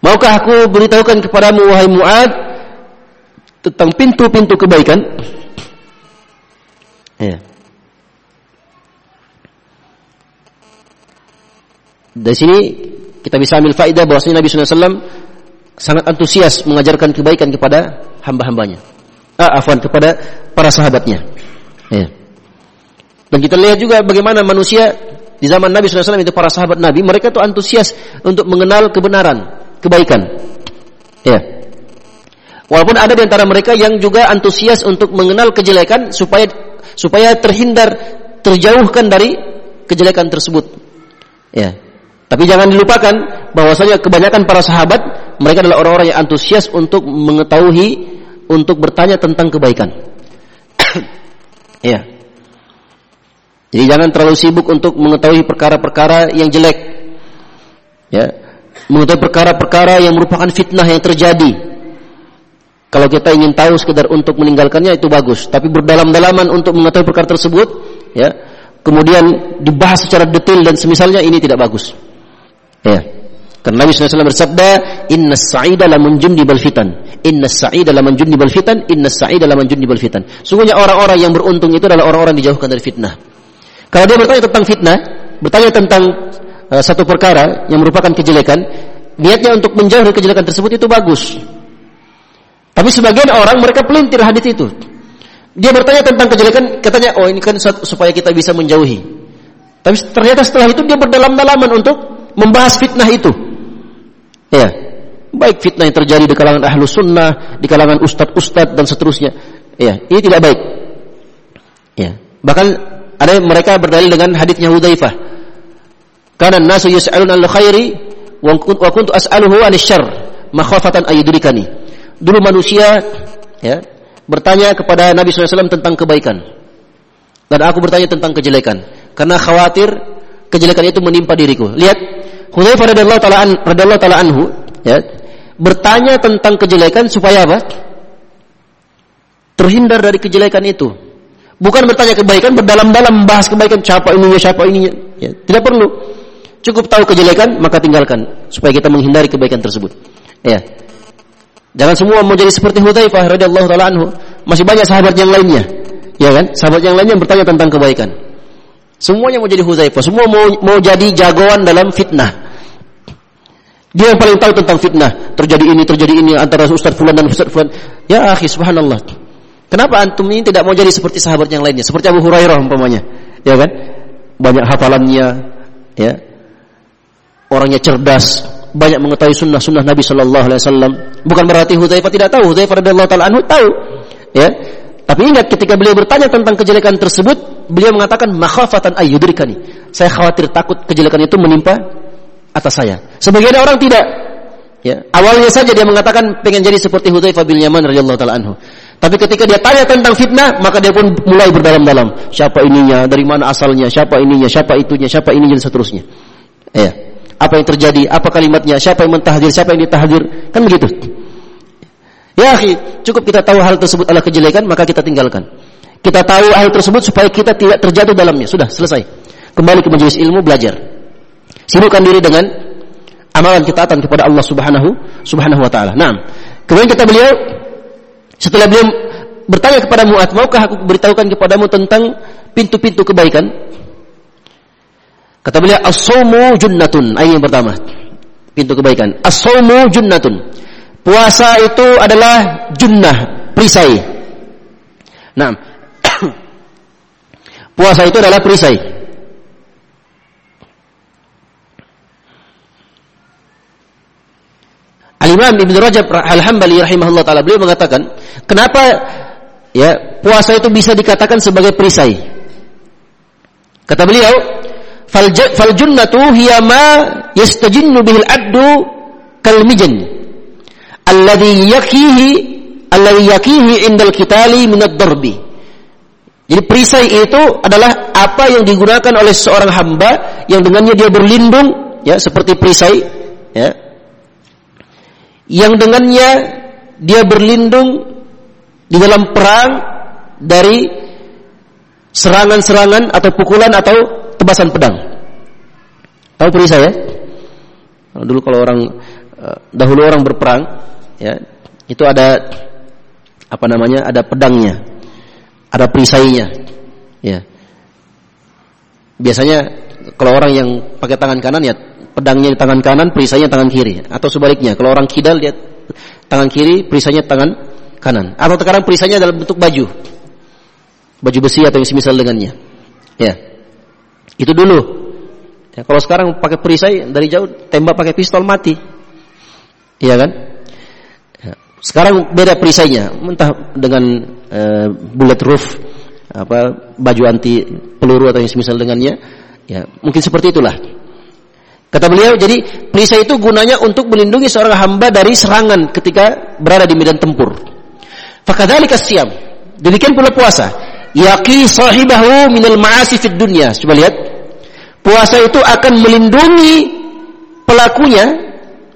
maukah aku beritahukan kepadamu wahai Muad tentang pintu-pintu kebaikan? Ya. Dari sini kita bisa ambil faedah bahwasanya Nabi SAW sangat antusias mengajarkan kebaikan kepada hamba-hambanya. Ah, afwan kepada para sahabatnya. Ya. Dan kita lihat juga bagaimana manusia di zaman Nabi SAW itu para sahabat Nabi mereka itu antusias untuk mengenal kebenaran, kebaikan. Ya. Walaupun ada di antara mereka yang juga antusias untuk mengenal kejelekan supaya supaya terhindar, terjauhkan dari kejelekan tersebut. Ya. Tapi jangan dilupakan bahwasanya kebanyakan para sahabat mereka adalah orang-orang yang antusias untuk mengetahui untuk bertanya tentang kebaikan. ya. Jadi jangan terlalu sibuk untuk mengetahui perkara-perkara yang jelek. Ya. Mengetahui perkara-perkara yang merupakan fitnah yang terjadi. Kalau kita ingin tahu sekedar untuk meninggalkannya itu bagus, tapi berdalam-dalaman untuk mengetahui perkara tersebut, ya, kemudian dibahas secara detail dan semisalnya ini tidak bagus. Ya. Karena Nabi SAW bersabda, Inna sa'ida la munjundibal fitan. Inna sa'ida la munjundibal fitan. Inna sa'ida la munjundibal fitan. Sungguhnya orang-orang yang beruntung itu adalah orang-orang dijauhkan dari fitnah. Kalau dia bertanya tentang fitnah, bertanya tentang uh, satu perkara yang merupakan kejelekan, niatnya untuk menjauh dari kejelekan tersebut itu bagus. Tapi sebagian orang mereka pelintir hadis itu. Dia bertanya tentang kejelekan, katanya, oh ini kan supaya kita bisa menjauhi. Tapi ternyata setelah itu dia berdalam-dalaman untuk membahas fitnah itu. Ya. Baik fitnah yang terjadi di kalangan ahlu sunnah, di kalangan ustadz-ustadz dan seterusnya. Ya, ini tidak baik. Ya. Bahkan ada mereka berdalil dengan hadisnya Hudzaifah. Karena nasu yas'alun al-khairi wa kuntu as'aluhu 'anil syarr makhafatan ayyudrikani. Dulu manusia ya, bertanya kepada Nabi SAW tentang kebaikan. Dan aku bertanya tentang kejelekan. Karena khawatir kejelekan itu menimpa diriku. Lihat, Hudzaifah radhiyallahu taala an, radhiyallahu taala anhu ya, bertanya tentang kejelekan supaya apa? Terhindar dari kejelekan itu. Bukan bertanya kebaikan, berdalam-dalam membahas kebaikan siapa ini siapa ini ya, tidak perlu. Cukup tahu kejelekan maka tinggalkan supaya kita menghindari kebaikan tersebut. Ya. Jangan semua mau jadi seperti Hudzaifah radhiyallahu taala anhu. Masih banyak sahabat yang lainnya. Ya kan? Sahabat yang lainnya bertanya tentang kebaikan. Semuanya mau jadi Huzaifah, semua mau mau jadi jagoan dalam fitnah. Dia yang paling tahu tentang fitnah. Terjadi ini, terjadi ini antara Ustaz Fulan dan Ustaz Fulan. Ya akhi, subhanallah. Kenapa antum ini tidak mau jadi seperti sahabat yang lainnya? Seperti Abu Hurairah umpamanya. Ya kan? Banyak hafalannya. Ya. Orangnya cerdas. Banyak mengetahui sunnah-sunnah Nabi Shallallahu Alaihi Wasallam. Bukan berarti Hudzaifah tidak tahu. Hudzaifah radhiyallahu taala anhu tahu. Ya. Tapi ingat ketika beliau bertanya tentang kejelekan tersebut, beliau mengatakan makhafatan ayyudrikani. Saya khawatir takut kejelekan itu menimpa atas saya. Sebagian orang tidak. Ya, awalnya saja dia mengatakan pengen jadi seperti Hudzaifah bin Yaman radhiyallahu taala anhu. Tapi ketika dia tanya tentang fitnah, maka dia pun mulai berdalam-dalam. Siapa ininya, dari mana asalnya, siapa ininya, siapa itunya, siapa ininya dan seterusnya. Ya. Apa yang terjadi, apa kalimatnya, siapa yang mentahdir, siapa yang ditahdir, kan begitu. Ya, cukup kita tahu hal tersebut adalah kejelekan, maka kita tinggalkan. Kita tahu hal tersebut supaya kita tidak terjatuh dalamnya. Sudah, selesai. Kembali ke majelis ilmu belajar. Sibukkan diri dengan amalan ketaatan kepada Allah Subhanahu Subhanahu wa taala. Nah, kemudian kata beliau setelah beliau bertanya kepada Mu'ad, maukah aku beritahukan kepadamu tentang pintu-pintu kebaikan? Kata beliau, as-saumu junnatun. Ayat yang pertama. Pintu kebaikan. As-saumu junnatun. Puasa itu adalah junnah, perisai. Nah, puasa itu adalah perisai. Al-Imam Ibn Rajab Al-Hambali rahimahullah taala beliau mengatakan, kenapa ya puasa itu bisa dikatakan sebagai perisai? Kata beliau, fal junnatu hiya ma yastajinnu bihil addu kal mijan alladhi yakihi alladhi yakihi indal kitali min ad-darbi. Jadi perisai itu adalah apa yang digunakan oleh seorang hamba yang dengannya dia berlindung ya seperti perisai ya yang dengannya dia berlindung di dalam perang dari serangan-serangan atau pukulan atau tebasan pedang. Tahu perisai ya? Dulu kalau orang eh, dahulu orang berperang, ya itu ada apa namanya? Ada pedangnya, ada perisainya, ya. Biasanya kalau orang yang pakai tangan kanan ya pedangnya di tangan kanan, perisainya tangan kiri. Atau sebaliknya, kalau orang kidal dia tangan kiri, perisainya tangan kanan. Atau sekarang perisainya dalam bentuk baju. Baju besi atau yang semisal dengannya. Ya. Itu dulu. Ya, kalau sekarang pakai perisai dari jauh tembak pakai pistol mati. Iya kan? Sekarang beda perisainya, entah dengan uh, bullet roof apa baju anti peluru atau yang semisal dengannya, ya mungkin seperti itulah. Kata beliau, jadi perisai itu gunanya untuk melindungi seorang hamba dari serangan ketika berada di medan tempur. Fakadzalika siyam. Demikian pula puasa. Yaqi sahibahu minal ma'asi fid dunya. Coba lihat. Puasa itu akan melindungi pelakunya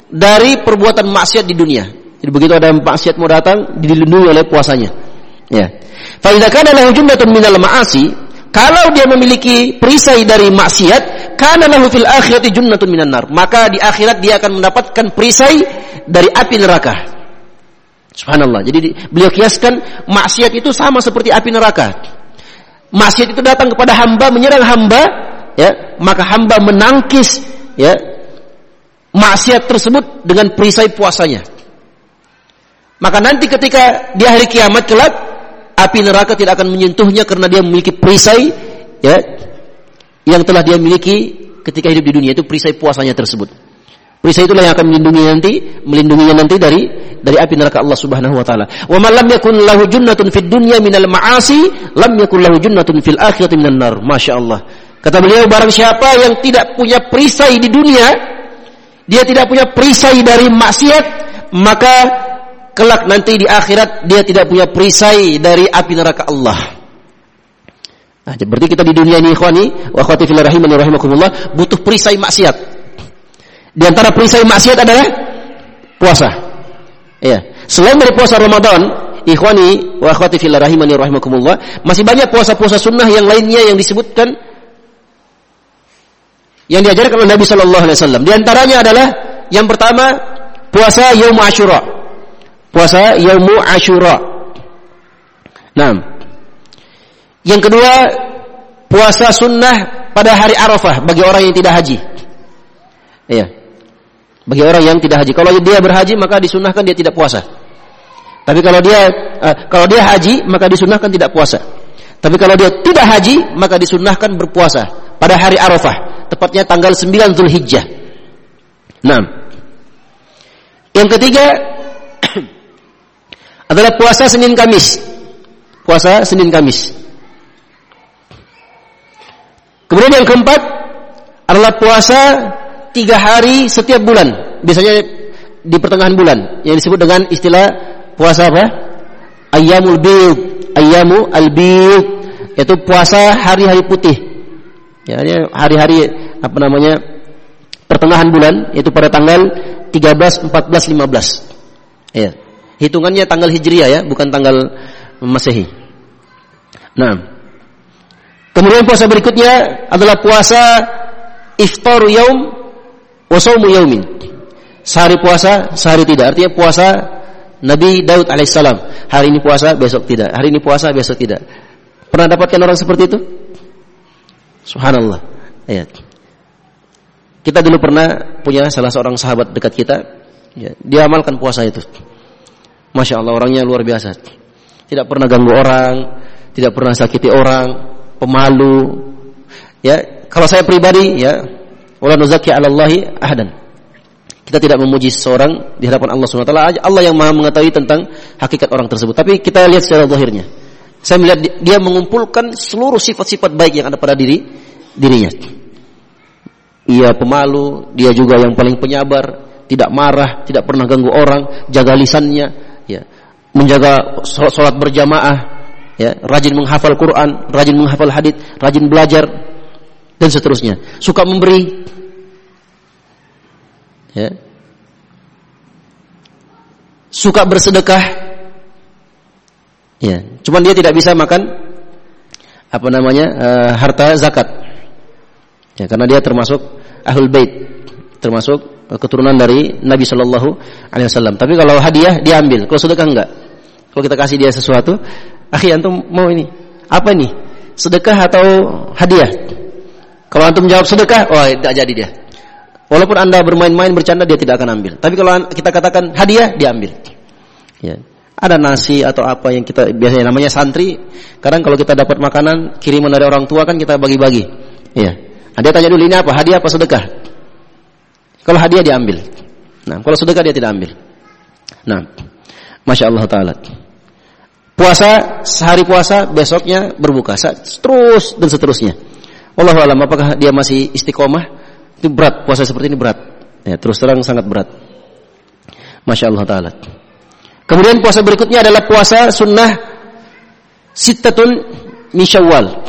dari perbuatan maksiat di dunia. Jadi begitu ada maksiat mau datang, dilindungi oleh puasanya. Ya. Fa idza kana lahu jumlatun minal ma'asi, kalau dia memiliki perisai dari maksiat, karena lahu fil akhirati junnatun minan nar. Maka di akhirat dia akan mendapatkan perisai dari api neraka. Subhanallah. Jadi beliau kiaskan maksiat itu sama seperti api neraka. Maksiat itu datang kepada hamba, menyerang hamba, ya, maka hamba menangkis ya maksiat tersebut dengan perisai puasanya. Maka nanti ketika di hari kiamat kelak api neraka tidak akan menyentuhnya karena dia memiliki perisai ya yang telah dia miliki ketika hidup di dunia itu perisai puasanya tersebut. Perisai itulah yang akan melindungi nanti, melindunginya nanti dari dari api neraka Allah Subhanahu wa taala. Wa man lam yakun lahu junnatun fid dunya minal ma'asi, lam yakun lahu junnatun fil akhirati minan nar. Masyaallah. Kata beliau barang siapa yang tidak punya perisai di dunia, dia tidak punya perisai dari maksiat, maka kelak nanti di akhirat dia tidak punya perisai dari api neraka Allah. Nah, berarti kita di dunia ini ikhwani wa akhwati fillah rahimani rahimakumullah butuh perisai maksiat. Di antara perisai maksiat adalah puasa. Ya. Selain dari puasa Ramadan, ikhwani wa akhwati fillah rahimani rahimakumullah, masih banyak puasa-puasa sunnah yang lainnya yang disebutkan yang diajarkan oleh Nabi sallallahu alaihi wasallam. Di antaranya adalah yang pertama puasa Yaum Asyura puasa Yaumu Ashura. Nah, yang kedua puasa sunnah pada hari Arafah bagi orang yang tidak haji. Iya. Bagi orang yang tidak haji. Kalau dia berhaji maka disunahkan dia tidak puasa. Tapi kalau dia uh, kalau dia haji maka disunahkan tidak puasa. Tapi kalau dia tidak haji maka disunahkan berpuasa pada hari Arafah, tepatnya tanggal 9 Zulhijjah. Nah. Yang ketiga adalah puasa Senin Kamis. Puasa Senin Kamis. Kemudian yang keempat adalah puasa tiga hari setiap bulan. Biasanya di pertengahan bulan yang disebut dengan istilah puasa apa? Ayyamul bid, ayyamu al bid yaitu puasa hari-hari putih. Ya, hari-hari apa namanya? pertengahan bulan yaitu pada tanggal 13, 14, 15. Ya. Hitungannya tanggal Hijriah ya, bukan tanggal Masehi. Nah. Kemudian puasa berikutnya adalah puasa iftar yaum wa yaumin. Sehari puasa, sehari tidak. Artinya puasa Nabi Daud alaihissalam. Hari ini puasa, besok tidak. Hari ini puasa, besok tidak. Pernah dapatkan orang seperti itu? Subhanallah. Ya. Kita dulu pernah punya salah seorang sahabat dekat kita. Ya, dia amalkan puasa itu. Masya Allah orangnya luar biasa. Tidak pernah ganggu orang, tidak pernah sakiti orang, pemalu. Ya, kalau saya pribadi ya, wala nuzaki 'ala Allahi ahadan. Kita tidak memuji seorang di hadapan Allah taala. Allah yang Maha mengetahui tentang hakikat orang tersebut. Tapi kita lihat secara zahirnya. Saya melihat dia mengumpulkan seluruh sifat-sifat baik yang ada pada diri dirinya. Ia pemalu, dia juga yang paling penyabar, tidak marah, tidak pernah ganggu orang, jaga lisannya, ya, menjaga sholat berjamaah, ya, rajin menghafal Quran, rajin menghafal hadis, rajin belajar dan seterusnya. Suka memberi, ya, suka bersedekah, ya, cuman dia tidak bisa makan apa namanya uh, harta zakat, ya, karena dia termasuk ahlul bait, termasuk keturunan dari Nabi Shallallahu Alaihi Wasallam. Tapi kalau hadiah dia ambil, kalau sedekah enggak. Kalau kita kasih dia sesuatu, akhi antum mau ini apa ini? Sedekah atau hadiah? Kalau antum jawab sedekah, oh tidak jadi dia. Walaupun anda bermain-main bercanda dia tidak akan ambil. Tapi kalau kita katakan hadiah dia ambil. Ya. Ada nasi atau apa yang kita biasanya namanya santri. Kadang kalau kita dapat makanan kiriman dari orang tua kan kita bagi-bagi. Ya. Nah, dia tanya dulu ini apa? Hadiah apa sedekah? Kalau hadiah dia ambil. Nah, kalau sedekah dia tidak ambil. Nah, masya Allah taala. Puasa sehari puasa besoknya berbuka terus dan seterusnya. Allah alam apakah dia masih istiqomah? Itu berat puasa seperti ini berat. Ya, terus terang sangat berat. Masya Allah taala. Kemudian puasa berikutnya adalah puasa sunnah sitatun min syawal.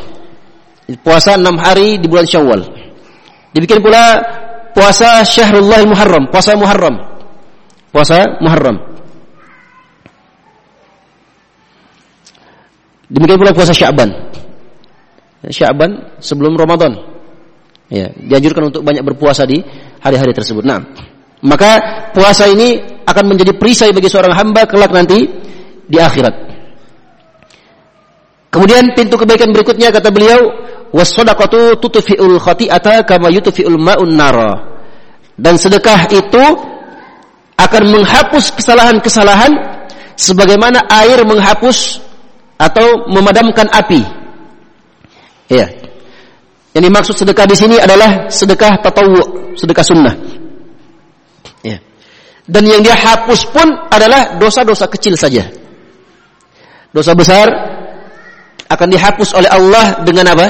Puasa enam hari di bulan syawal. Dibikin pula puasa Syahrullah Muharram, puasa Muharram. Puasa Muharram. Demikian pula puasa Sya'ban. Sya'ban sebelum Ramadan. Ya, dianjurkan untuk banyak berpuasa di hari-hari tersebut. Nah, maka puasa ini akan menjadi perisai bagi seorang hamba kelak nanti di akhirat. Kemudian pintu kebaikan berikutnya kata beliau Wassadaqatu tutfi'ul khati'ata kama yutfi'ul ma'un nara. Dan sedekah itu akan menghapus kesalahan-kesalahan sebagaimana air menghapus atau memadamkan api. Ya. Yang dimaksud sedekah di sini adalah sedekah tatawu, sedekah sunnah. Ya. Dan yang dia hapus pun adalah dosa-dosa kecil saja. Dosa besar akan dihapus oleh Allah dengan apa?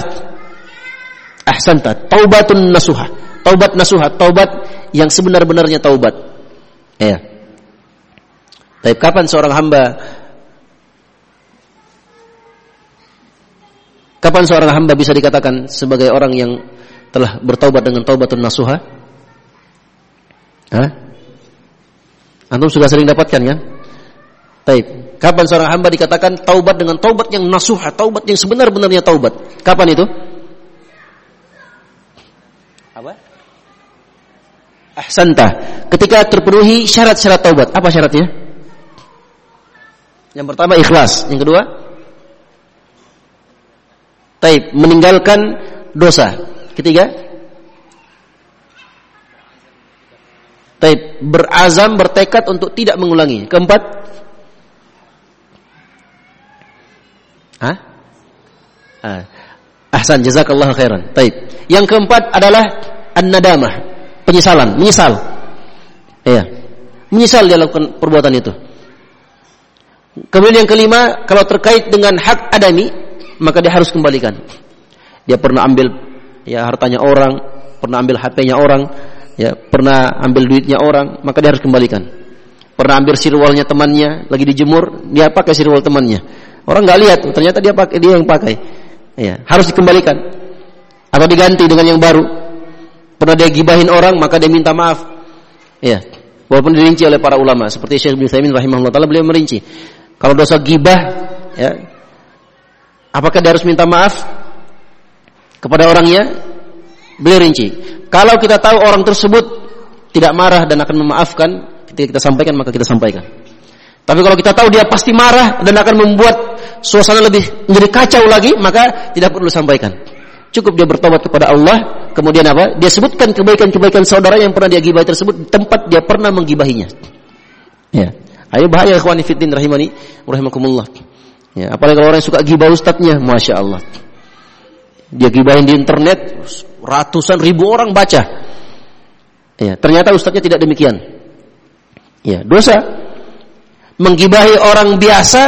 ahsanta taubatun nasuha taubat nasuha taubat yang sebenar-benarnya taubat ya tapi kapan seorang hamba kapan seorang hamba bisa dikatakan sebagai orang yang telah bertaubat dengan taubatun nasuha Hah? Antum sudah sering dapatkan kan? Taib. Kapan seorang hamba dikatakan taubat dengan taubat yang nasuha, taubat yang sebenar-benarnya taubat? Kapan itu? apa? Ahsanta. Ketika terpenuhi syarat-syarat taubat. Apa syaratnya? Yang pertama ikhlas. Yang kedua? Taib. Meninggalkan dosa. Ketiga? Taib berazam bertekad untuk tidak mengulangi. Keempat, Hah? Ah. Ahsan jazakallahu khairan. Taib. Yang keempat adalah an-nadamah, penyesalan, menyesal. Iya. Menyesal dia lakukan perbuatan itu. Kemudian yang kelima, kalau terkait dengan hak adami, maka dia harus kembalikan. Dia pernah ambil ya hartanya orang, pernah ambil HP-nya orang, ya pernah ambil duitnya orang, maka dia harus kembalikan. Pernah ambil sirwalnya temannya, lagi dijemur, dia pakai sirwal temannya. Orang nggak lihat, ternyata dia pakai dia yang pakai. Ya, harus dikembalikan atau diganti dengan yang baru. Pernah dia gibahin orang, maka dia minta maaf. Ya, walaupun dirinci oleh para ulama seperti Syekh bin Taimin rahimahullah taala beliau merinci. Kalau dosa gibah, ya, apakah dia harus minta maaf kepada orangnya? Beliau rinci. Kalau kita tahu orang tersebut tidak marah dan akan memaafkan, ketika kita sampaikan maka kita sampaikan. Tapi kalau kita tahu dia pasti marah dan akan membuat suasana lebih menjadi kacau lagi, maka tidak perlu sampaikan. Cukup dia bertobat kepada Allah, kemudian apa? Dia sebutkan kebaikan-kebaikan saudara yang pernah dia gibahi tersebut tempat dia pernah menggibahinya. Ya. Ayo bahaya ikhwani fiddin rahimani rahimakumullah. Ya, apalagi kalau orang yang suka gibah ustadznya, masya Allah. Dia gibahin di internet, ratusan ribu orang baca. Ya, ternyata ustadznya tidak demikian. Ya, dosa. Menggibahi orang biasa,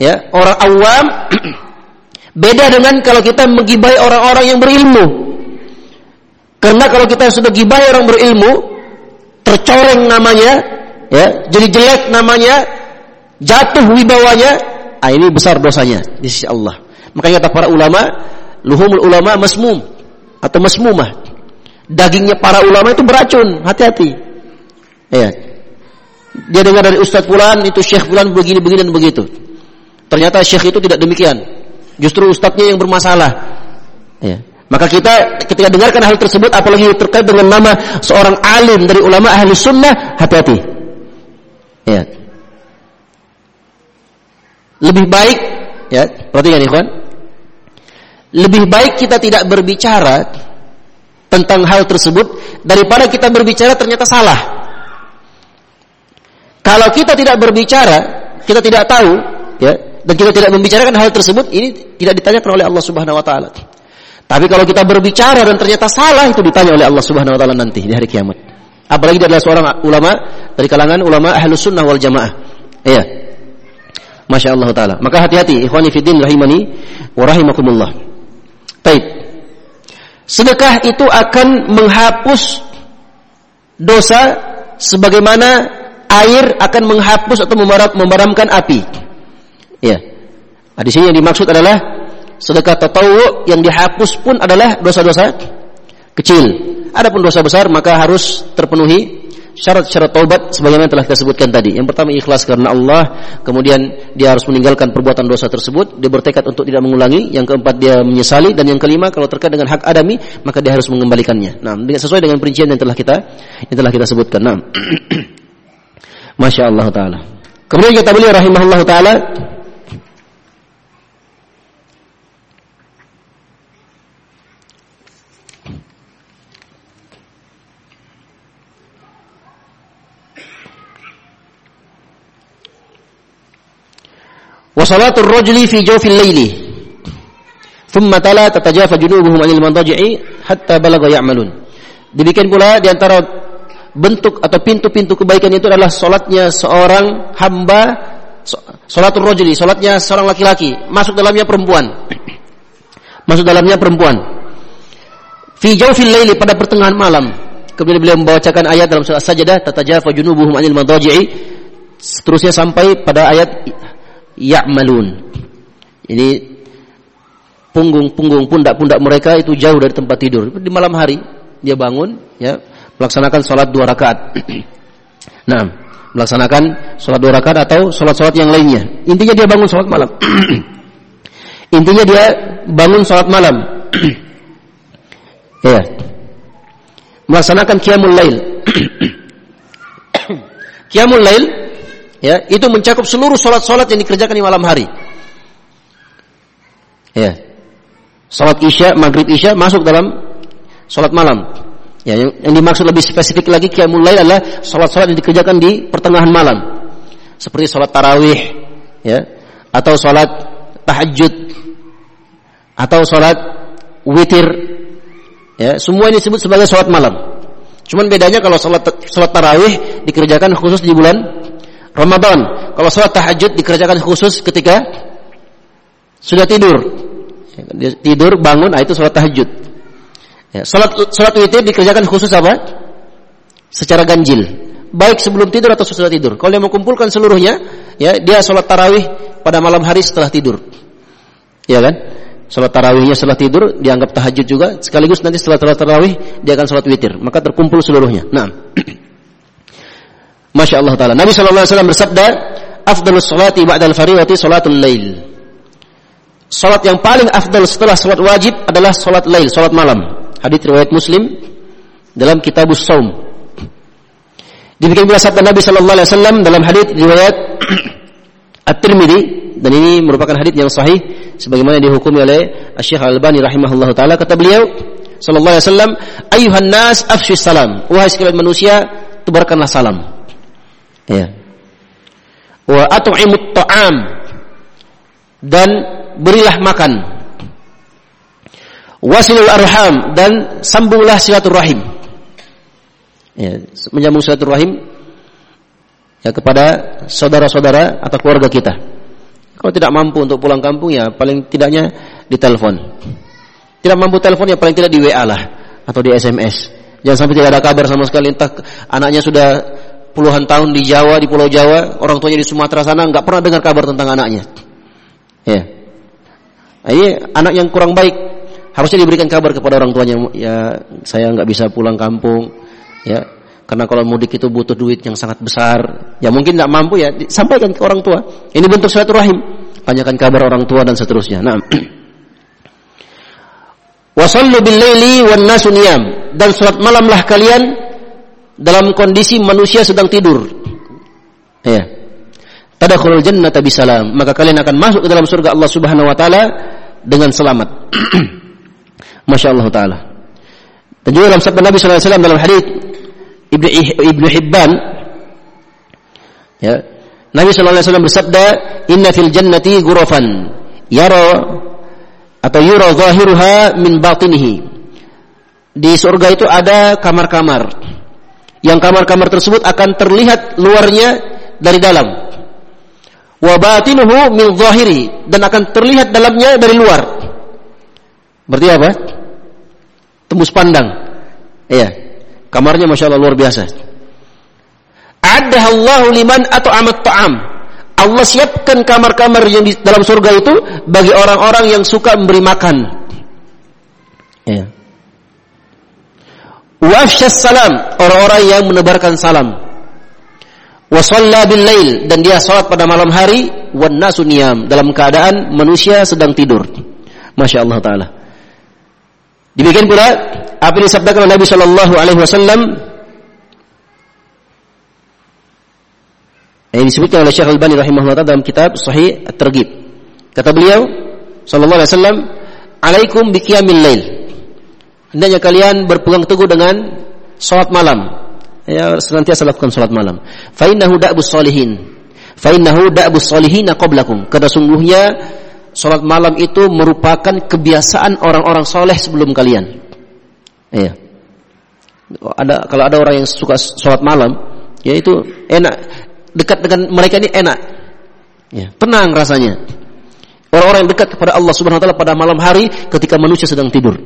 ya, orang awam beda dengan kalau kita menggibahi orang-orang yang berilmu. Karena kalau kita sudah gibahi orang berilmu, tercoreng namanya, ya, jadi jelek namanya, jatuh wibawanya, ah ini besar dosanya di sisi Allah. Makanya kata para ulama, luhumul ulama masmum atau masmumah. Dagingnya para ulama itu beracun, hati-hati. Ya. Dia dengar dari Ustadz Fulan, itu Syekh Fulan begini, begini dan begitu. Ternyata Syekh itu tidak demikian. Justru Ustadznya yang bermasalah. Ya. Maka kita ketika dengarkan hal tersebut, apalagi terkait dengan nama seorang alim dari ulama ahli sunnah, hati-hati. Ya. Lebih baik, ya, perhatikan ikhwan, lebih baik kita tidak berbicara tentang hal tersebut daripada kita berbicara ternyata salah. Kalau kita tidak berbicara, kita tidak tahu, ya, dan kita tidak membicarakan hal tersebut, ini tidak ditanyakan oleh Allah Subhanahu wa taala. Tapi kalau kita berbicara dan ternyata salah itu ditanya oleh Allah Subhanahu wa taala nanti di hari kiamat. Apalagi dia adalah seorang ulama dari kalangan ulama ahlus sunnah wal jamaah. Iya. Masya Allah taala. Maka hati-hati ikhwani fiddin rahimani wa rahimakumullah. Baik. Sedekah itu akan menghapus dosa sebagaimana air akan menghapus atau memadamkan api. Ya. Nah, di sini yang dimaksud adalah sedekah tatawu yang dihapus pun adalah dosa-dosa kecil. Adapun dosa besar maka harus terpenuhi syarat-syarat taubat sebagaimana telah kita sebutkan tadi. Yang pertama ikhlas karena Allah, kemudian dia harus meninggalkan perbuatan dosa tersebut, dia bertekad untuk tidak mengulangi, yang keempat dia menyesali dan yang kelima kalau terkait dengan hak adami maka dia harus mengembalikannya. Nah, sesuai dengan perincian yang telah kita yang telah kita sebutkan. Nah. Masya Allah taala. Kemudian kita beliau rahimahullah taala وصلاة الرجل في جوف الليل ثم تلا تتجافى جنوبهم عن المضاجع حتى بلغ يعملون demikian pula di antara bentuk atau pintu-pintu kebaikan itu adalah solatnya seorang hamba solatul rojuli solatnya seorang laki-laki. Masuk dalamnya perempuan. Masuk dalamnya perempuan. Fi jawfil laili pada pertengahan malam. Kemudian beliau membacakan ayat dalam surah sajadah tatajafa junubuhum anil madaji'i. Seterusnya sampai pada ayat ya'malun. Ini punggung-punggung pundak-pundak mereka itu jauh dari tempat tidur. Di malam hari dia bangun ya, melaksanakan sholat dua rakaat. nah, melaksanakan sholat dua rakaat atau sholat-sholat yang lainnya. Intinya dia bangun sholat malam. Intinya dia bangun sholat malam. ya. Melaksanakan qiyamul lail. qiyamul lail ya itu mencakup seluruh sholat-sholat yang dikerjakan di malam hari. Ya, sholat isya, maghrib isya masuk dalam sholat malam. Ya, yang, yang dimaksud lebih spesifik lagi qiyamul lail adalah salat-salat yang dikerjakan di pertengahan malam. Seperti salat tarawih, ya, atau salat tahajud atau salat witir. Ya, semua ini disebut sebagai salat malam. Cuman bedanya kalau salat salat tarawih dikerjakan khusus di bulan Ramadan. Kalau salat tahajud dikerjakan khusus ketika sudah tidur. Ya, tidur bangun, ah itu salat tahajud. Ya, salat salat witir dikerjakan khusus apa? Secara ganjil. Baik sebelum tidur atau sesudah tidur. Kalau dia mau kumpulkan seluruhnya, ya dia salat tarawih pada malam hari setelah tidur. Ya kan? Salat tarawihnya setelah tidur dianggap tahajud juga. Sekaligus nanti setelah salat tarawih dia akan salat witir. Maka terkumpul seluruhnya. Nah. Masya Allah Taala. Nabi Wasallam bersabda, "Afdalus salati ba'dal fariwati salatul lail." Salat yang paling afdal setelah salat wajib adalah salat lail, salat malam. Hadis riwayat Muslim dalam Kitabus Saum. Demikian pula sabda Nabi sallallahu alaihi wasallam dalam hadis riwayat At-Tirmidzi dan ini merupakan hadis yang sahih sebagaimana dihukumi oleh Syekh Al-Albani rahimahullahu taala. Kata beliau sallallahu alaihi wasallam ayuhan nas afshu salam. Wahai sekalian manusia tebarkanlah salam. Ya. Wa at'imut ta'am dan berilah makan wasilul arham dan sambunglah silaturahim. Ya, menyambung silaturahim ya kepada saudara-saudara atau keluarga kita. Kalau tidak mampu untuk pulang kampung ya paling tidaknya di telepon. Tidak mampu telepon ya paling tidak di WA lah atau di SMS. Jangan sampai tidak ada kabar sama sekali entah anaknya sudah puluhan tahun di Jawa, di Pulau Jawa, orang tuanya di Sumatera sana nggak pernah dengar kabar tentang anaknya. Ya. Ini anak yang kurang baik harusnya diberikan kabar kepada orang tuanya ya saya nggak bisa pulang kampung ya. Karena kalau mudik itu butuh duit yang sangat besar. Ya mungkin nggak mampu ya sampaikan ke orang tua. Ini bentuk silaturahim. Tanyakan kabar orang tua dan seterusnya. Nah wasallu bil laili wan nasu dan salat malamlah kalian dalam kondisi manusia sedang tidur. Ya. Tadkhulul jannata bisalam. Maka kalian akan masuk ke dalam surga Allah Subhanahu wa taala dengan selamat Masya Allah Taala. Dan juga dalam sabda Nabi Wasallam dalam hadis Ibnu Ibnu Hibban, ya, Nabi Wasallam bersabda, Inna fil jannati ghurafan yara atau yura zahiruha min batinihi. Di surga itu ada kamar-kamar. Yang kamar-kamar tersebut akan terlihat luarnya dari dalam. Wa batinuhu min zahiri dan akan terlihat dalamnya dari luar. Berarti apa? Tembus pandang. Iya. Kamarnya Masya Allah luar biasa. Ada Allah liman atau amat ta'am. Allah siapkan kamar-kamar yang di dalam surga itu bagi orang-orang yang suka memberi makan. Ya. Wafshas salam, orang-orang yang menebarkan salam. Wasalla bil lail dan dia salat pada malam hari wan dalam keadaan manusia sedang tidur. Masya Allah taala. Demikian pula apa yang disabdakan oleh Nabi Shallallahu Alaihi Wasallam yang disebutkan oleh Syekh Al-Bani rahimahullah dalam kitab Sahih At-Targhib. Kata beliau sallallahu alaihi wasallam, "Alaikum biqiyamil lail." Hendaknya kalian berpegang teguh dengan salat malam. Ya, senantiasa lakukan salat malam. Fa innahu da'bus solihin. Fa innahu da'bus solihin qablakum. Kata sungguhnya Sholat malam itu merupakan kebiasaan orang-orang soleh sebelum kalian. Iya. Ada kalau ada orang yang suka sholat malam, ya itu enak. Dekat dengan mereka ini enak. Ya, tenang rasanya. Orang-orang yang dekat kepada Allah Subhanahu wa taala pada malam hari ketika manusia sedang tidur.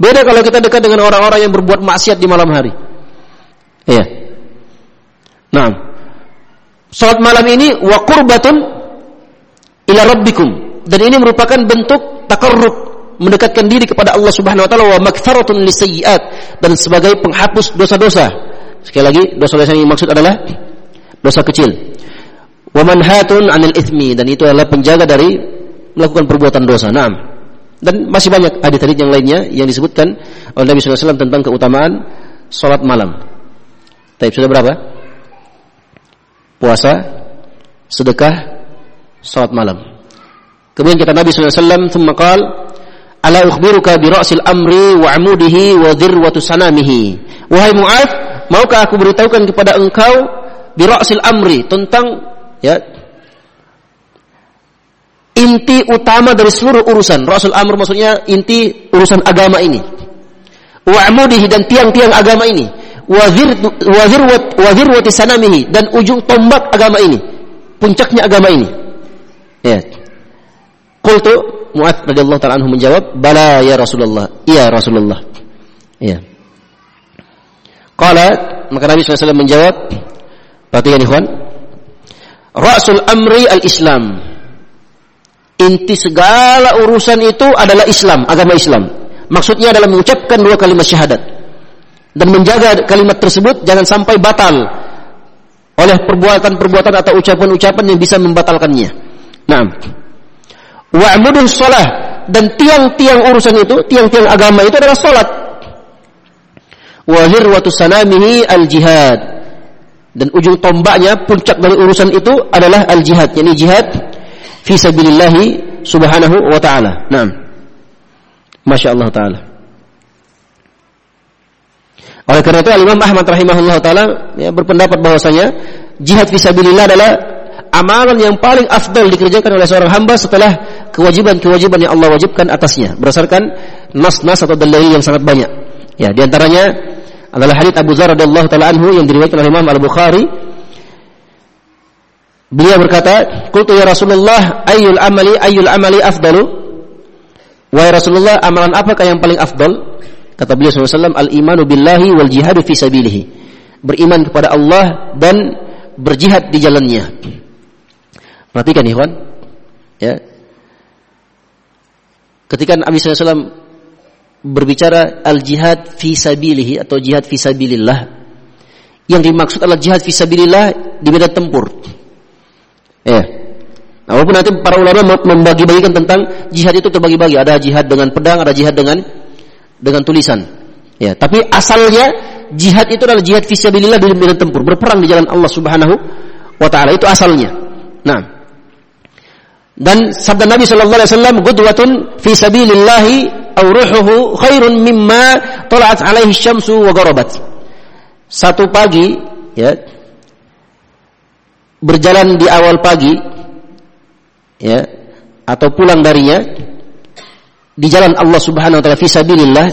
Beda kalau kita dekat dengan orang-orang yang berbuat maksiat di malam hari. Iya. Nah, salat malam ini wa qurbatun ila rabbikum dan ini merupakan bentuk takarrub mendekatkan diri kepada Allah Subhanahu wa taala wa maghfiratun lisayyiat dan sebagai penghapus dosa-dosa. Sekali lagi dosa-dosa yang dimaksud adalah dosa kecil. Wa manhatun 'anil itsmi dan itu adalah penjaga dari melakukan perbuatan dosa. Naam. Dan masih banyak hadis-hadis yang lainnya yang disebutkan oleh Nabi SAW tentang keutamaan salat malam. Tapi sudah berapa? Puasa, sedekah, salat malam. Kemudian kata Nabi sallallahu alaihi wasallam, "Tsumma qala, ala ukhbiruka bi ra'sil amri wa amudihi wa sanamihi? Wahai Mu'adz maukah aku beritahukan kepada engkau bi ra'sil amri tentang ya inti utama dari seluruh urusan? Rasul Amr maksudnya inti urusan agama ini. Wa amudihi dan tiang-tiang agama ini. Wazir wazir wazir sanamihi dan ujung tombak agama ini. Puncaknya agama ini ya. Qultu muad radhiyallahu taala anhu menjawab bala ya Rasulullah. Iya Rasulullah. Ya. Qala maka Nabi SAW menjawab perhatikan ikhwan Rasul amri al-Islam. Inti segala urusan itu adalah Islam agama Islam. Maksudnya adalah mengucapkan dua kalimat syahadat dan menjaga kalimat tersebut jangan sampai batal oleh perbuatan-perbuatan atau ucapan-ucapan yang bisa membatalkannya. Nah, wa'mudu sholat dan tiang-tiang urusan itu, tiang-tiang agama itu adalah sholat. Wahir watu sanamihi al jihad dan ujung tombaknya puncak dari urusan itu adalah al jihad, yakni jihad fi sabilillahi subhanahu wa taala. Masya Allah taala. Oleh karena itu Imam Ahmad rahimahullah taala ya, berpendapat bahwasanya jihad fisabilillah adalah amalan yang paling afdal dikerjakan oleh seorang hamba setelah kewajiban-kewajiban yang Allah wajibkan atasnya berdasarkan nas-nas atau dalil yang sangat banyak. Ya, di antaranya adalah hadits Abu Dzar radhiyallahu taala anhu yang diriwayatkan oleh Imam Al-Bukhari Beliau berkata, "Qultu ya Rasulullah, ayyul amali ayyul amali afdalu?" Wahai Rasulullah, amalan apakah yang paling afdal? Kata beliau SAW, al-imanu billahi wal jihadu fi sabilihi. Beriman kepada Allah dan berjihad di jalannya. Perhatikan ikhwan. Ya. Ketika Nabi SAW berbicara al-jihad fi sabilihi atau jihad fi sabilillah, yang dimaksud adalah jihad fi sabilillah di medan tempur. Ya. Nah, walaupun nanti para ulama membagi-bagikan tentang jihad itu terbagi-bagi. Ada jihad dengan pedang, ada jihad dengan dengan tulisan. Ya, tapi asalnya jihad itu adalah jihad fisabilillah di medan tempur, berperang di jalan Allah Subhanahu wa taala itu asalnya. Nah, dan sabda Nabi sallallahu alaihi wasallam gudwatun fi sabilillah aw ruhuhu khairun mimma tala'at alaihi syamsu wa gharabat. Satu pagi ya berjalan di awal pagi ya atau pulang darinya di jalan Allah Subhanahu wa taala fisabilillah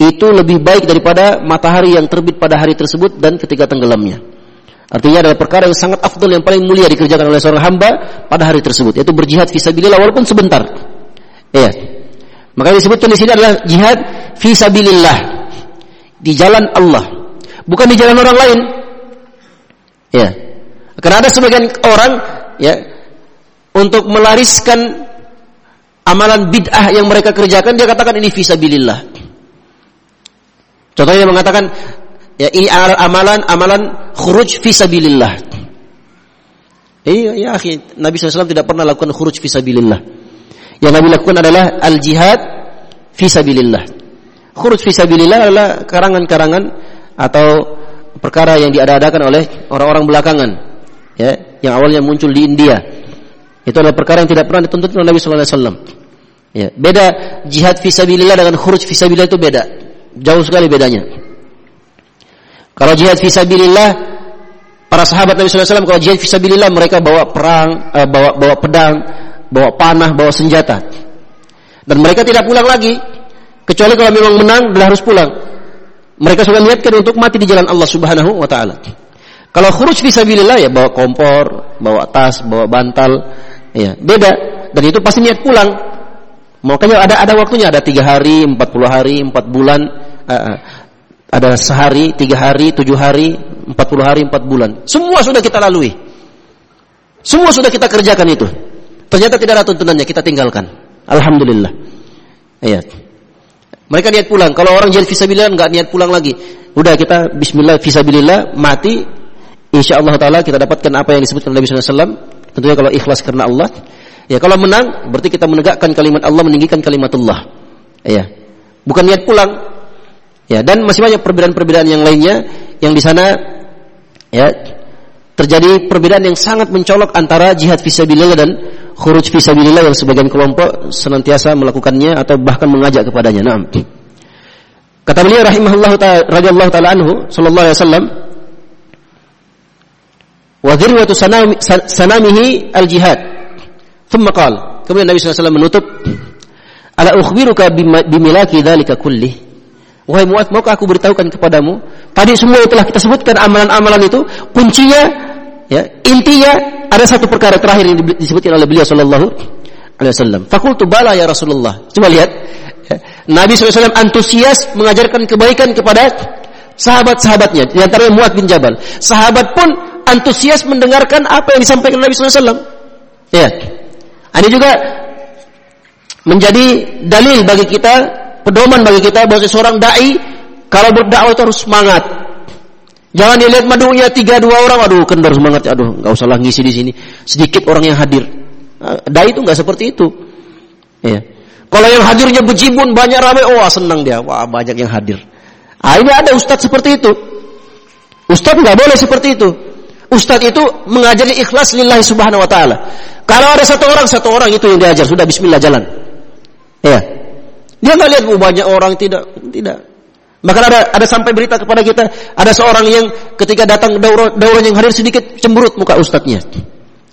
itu lebih baik daripada matahari yang terbit pada hari tersebut dan ketika tenggelamnya. Artinya adalah perkara yang sangat afdal yang paling mulia dikerjakan oleh seorang hamba pada hari tersebut yaitu berjihad fisabilillah walaupun sebentar. Ya. Maka disebutkan di sini adalah jihad fisabilillah di jalan Allah, bukan di jalan orang lain. Ya. Karena ada sebagian orang ya untuk melariskan amalan bid'ah yang mereka kerjakan dia katakan ini fisabilillah. Contohnya dia mengatakan ya ini amalan amalan khuruj fisabilillah. Iya, ya, akhi, Nabi SAW tidak pernah lakukan khuruj fisabilillah. Yang Nabi lakukan adalah al-jihad fisabilillah. Khuruj fisabilillah adalah karangan-karangan atau perkara yang diadakan oleh orang-orang belakangan. Ya, yang awalnya muncul di India. Itu adalah perkara yang tidak pernah dituntut oleh Nabi wasallam. Ya, beda jihad fisabilillah dengan khuruj fisabilillah itu beda. Jauh sekali bedanya. Kalau jihad fisabilillah para sahabat Nabi wasallam kalau jihad fisabilillah mereka bawa perang, uh, bawa bawa pedang, bawa panah, bawa senjata. Dan mereka tidak pulang lagi kecuali kalau memang menang dia harus pulang. Mereka sudah niatkan untuk mati di jalan Allah Subhanahu wa taala. Kalau khuruj fisabilillah ya bawa kompor, bawa tas, bawa bantal, ya beda. Dan itu pasti niat pulang. Makanya ada ada waktunya, ada tiga hari, empat puluh hari, empat bulan, uh, ada sehari, tiga hari, tujuh hari, empat puluh hari, empat bulan. Semua sudah kita lalui. Semua sudah kita kerjakan itu. Ternyata tidak ada tuntunannya, kita tinggalkan. Alhamdulillah. Iya. Mereka niat pulang. Kalau orang jihad fisabilillah nggak niat pulang lagi. Udah kita Bismillah fisabilillah mati. Insya Allah Taala kita dapatkan apa yang disebutkan Nabi SAW. Tentunya kalau ikhlas karena Allah. Ya kalau menang berarti kita menegakkan kalimat Allah meninggikan kalimat Allah. Ya. Bukan niat pulang. Ya, dan masih banyak perbedaan-perbedaan yang lainnya yang di sana ya terjadi perbedaan yang sangat mencolok antara jihad fisabilillah dan khuruj fisabilillah yang sebagian kelompok senantiasa melakukannya atau bahkan mengajak kepadanya. Naam. Kata beliau rahimahullah taala radhiyallahu taala anhu sallallahu alaihi wasallam wa dhirwatu sanamihi al-jihad. Thumma qala. Kemudian Nabi SAW menutup Ala ukhbiruka bimilaki dzalika kulli. Wahai Mu'ad, maukah aku beritahukan kepadamu? Tadi semua yang telah kita sebutkan amalan-amalan itu, kuncinya, ya, intinya ada satu perkara terakhir yang disebutkan oleh beliau Shallallahu Alaihi Wasallam. Fakultu bala ya Rasulullah. Coba lihat, ya, Nabi SAW antusias mengajarkan kebaikan kepada sahabat-sahabatnya, di antaranya Mu'ad bin Jabal. Sahabat pun antusias mendengarkan apa yang disampaikan Nabi SAW. Ya, ini juga menjadi dalil bagi kita, pedoman bagi kita bahwa seorang dai kalau berdakwah itu harus semangat. Jangan dilihat madunya tiga dua orang, aduh kendor semangat, aduh nggak usah ngisi di sini. Sedikit orang yang hadir. Nah, dai itu nggak seperti itu. Ya. Kalau yang hadirnya bejibun banyak ramai, oh senang dia, wah banyak yang hadir. Ah ini ada ustadz seperti itu. Ustadz nggak boleh seperti itu. Ustadz itu mengajari ikhlas lillahi subhanahu wa ta'ala. Kalau ada satu orang, satu orang itu yang diajar. Sudah bismillah jalan. Ya. Dia nggak lihat oh, banyak orang tidak, tidak. Bahkan ada ada sampai berita kepada kita, ada seorang yang ketika datang daurah, daurah yang hadir sedikit cemberut muka ustadznya.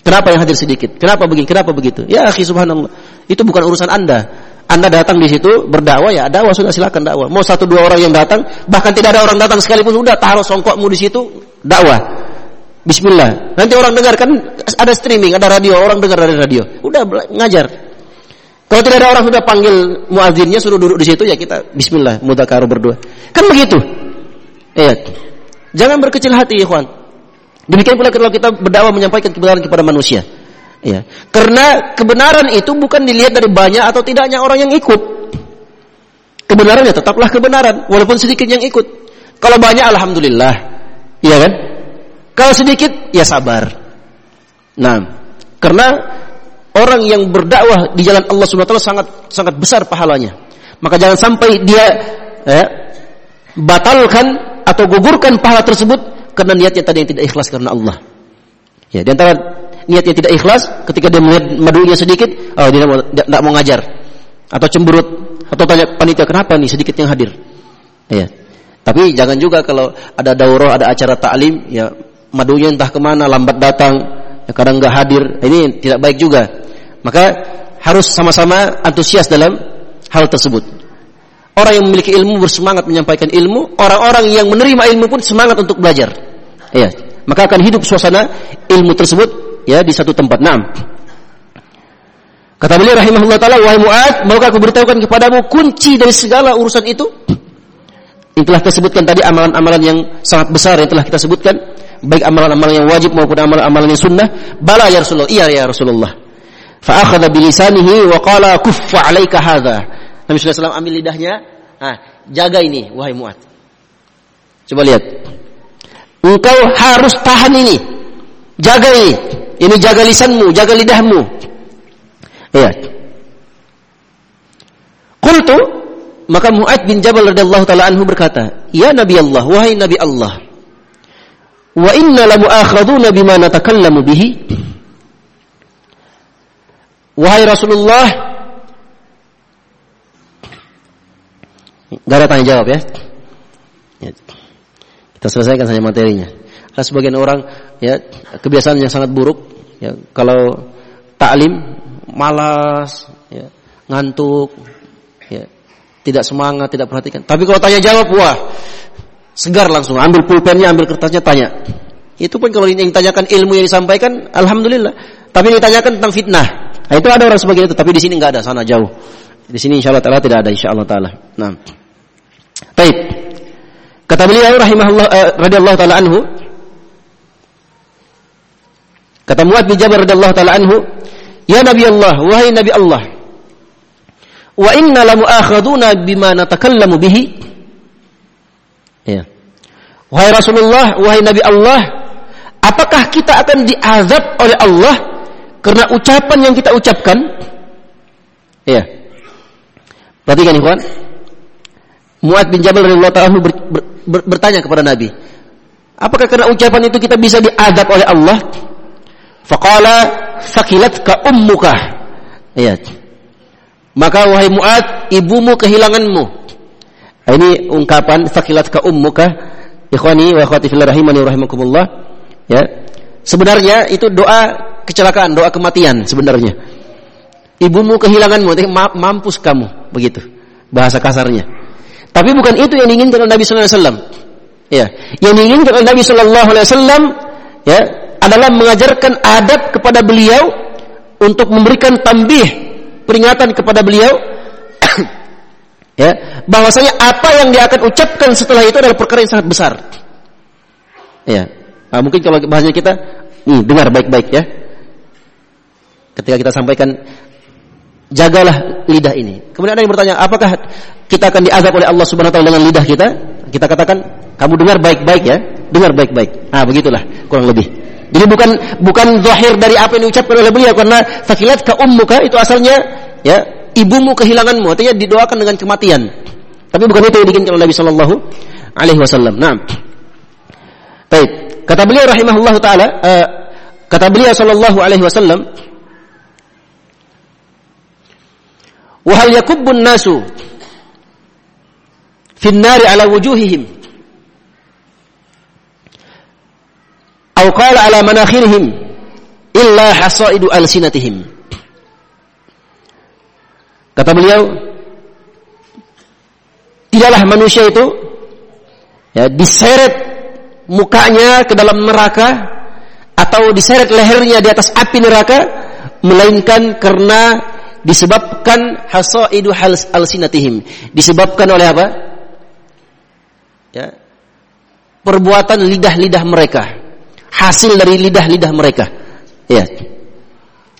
Kenapa yang hadir sedikit? Kenapa begini? Kenapa begitu? Ya, akhi subhanallah. Itu bukan urusan Anda. Anda datang di situ berdakwah ya dakwah sudah silakan dakwah. Mau satu dua orang yang datang, bahkan tidak ada orang datang sekalipun sudah taruh songkokmu di situ dakwah. Bismillah. Nanti orang dengar kan ada streaming, ada radio, orang dengar dari radio. Udah ngajar. Kalau tidak ada orang sudah panggil muazinnya suruh duduk di situ ya kita bismillah mudakaru berdua. Kan begitu. Iya. Jangan berkecil hati ikhwan. Demikian pula kalau kita berdakwah menyampaikan kebenaran kepada manusia. Ya. Karena kebenaran itu bukan dilihat dari banyak atau tidaknya orang yang ikut. Kebenarannya tetaplah kebenaran walaupun sedikit yang ikut. Kalau banyak alhamdulillah. Iya kan? Kalau sedikit ya sabar. Nah, karena orang yang berdakwah di jalan Allah Subhanahu wa taala sangat sangat besar pahalanya. Maka jangan sampai dia ya, batalkan atau gugurkan pahala tersebut karena niatnya tadi yang tidak ikhlas karena Allah. Ya, di antara niat yang tidak ikhlas ketika dia melihat madunya sedikit, oh dia tidak mau ngajar atau cemberut atau tanya panitia kenapa nih sedikit yang hadir. Ya. Tapi jangan juga kalau ada daurah, ada acara taklim, ya madunya entah ke mana, lambat datang, ya kadang nggak hadir. Ini tidak baik juga. Maka harus sama-sama antusias dalam hal tersebut. Orang yang memiliki ilmu bersemangat menyampaikan ilmu, orang-orang yang menerima ilmu pun semangat untuk belajar. Ya, maka akan hidup suasana ilmu tersebut ya di satu tempat. Naam. Kata beliau rahimahullah taala, "Wahai Mu'ad, maukah aku beritahukan kepadamu kunci dari segala urusan itu?" Yang telah kita sebutkan tadi amalan-amalan yang sangat besar yang telah kita sebutkan, baik amalan-amalan yang wajib maupun amalan-amalan yang sunnah. Bala ya Rasulullah. Iya ya Rasulullah. Fa akhadha bilisanihi wa qala kuffa 'alaika hadha. Nabi sallallahu alaihi ambil lidahnya, ah, jaga ini wahai Mu'ad. Coba lihat. Engkau harus tahan ini. Jaga ini. Ini jaga lisanmu, jaga lidahmu. Iya. Qultu maka Mu'ad bin Jabal radhiyallahu taala anhu berkata, "Ya Nabi Allah, wahai Nabi Allah, wa inna la mu'akhaduna bima natakallamu bihi." Wahai Rasulullah, Gak ada tanya jawab ya. ya. Kita selesaikan saja materinya. Ada sebagian orang ya kebiasaan yang sangat buruk ya kalau taklim malas ya, ngantuk ya tidak semangat, tidak perhatikan. Tapi kalau tanya jawab wah segar langsung ambil pulpennya, ambil kertasnya tanya. Itu pun kalau yang ditanyakan ilmu yang disampaikan alhamdulillah. Tapi ditanyakan tentang fitnah. Nah, itu ada orang sebagian itu, tapi di sini nggak ada, sana jauh. Di sini insya Allah taala tidak ada insya Allah taala. Nah, baik. Kata beliau rahimahullah eh, radhiyallahu taala anhu. Kata Muad bin radhiyallahu taala anhu, "Ya Nabi Allah, wahai Nabi Allah, wa inna la mu'akhaduna bima natakallamu bihi." Ya. Wahai Rasulullah, wahai Nabi Allah, apakah kita akan diazab oleh Allah karena ucapan yang kita ucapkan. Ya. Perhatikan ikhwan. Muad bin Jabal radhiyallahu taala ber, ber, ber, bertanya kepada Nabi, "Apakah karena ucapan itu kita bisa diadab oleh Allah?" Faqala fakilat ka ummuka. Ya. Maka wahai Mu'ad, ibumu kehilanganmu. Ini ungkapan fakilat ka ummuka. Ikhwani wa akhwati fillah rahimani wa rahimakumullah. Ya. Sebenarnya itu doa kecelakaan, doa kematian sebenarnya. Ibumu kehilanganmu, mampus kamu, begitu. Bahasa kasarnya. Tapi bukan itu yang diinginkan oleh Nabi sallallahu alaihi wasallam. Ya, yang diinginkan oleh Nabi sallallahu alaihi wasallam ya adalah mengajarkan adab kepada beliau untuk memberikan tambih peringatan kepada beliau ya bahwasanya apa yang dia akan ucapkan setelah itu adalah perkara yang sangat besar. Ya. Nah, mungkin kalau bahasanya kita nih dengar baik-baik ya. Ketika kita sampaikan jagalah lidah ini. Kemudian ada yang bertanya, apakah kita akan diazab oleh Allah Subhanahu wa taala dengan lidah kita? Kita katakan, kamu dengar baik-baik ya, dengar baik-baik. Ah, begitulah kurang lebih. Jadi bukan bukan zahir dari apa yang diucapkan oleh beliau karena fakilat ka ummuka itu asalnya ya ibumu kehilanganmu artinya didoakan dengan kematian. Tapi bukan itu yang diinginkan oleh Nabi sallallahu alaihi wasallam. Nah. Baik, kata beliau rahimahullah taala uh, kata beliau sallallahu alaihi wasallam Wahal yakubbun nasu finnari ala wujuhihim. Atau qala ala manakhirihim illa hasaidu alsinatihim. Kata beliau tidaklah manusia itu ya diseret mukanya ke dalam neraka atau diseret lehernya di atas api neraka melainkan karena disebabkan hasaidu alsinatihim. Disebabkan oleh apa? Ya. Perbuatan lidah-lidah mereka. Hasil dari lidah-lidah mereka. Ya.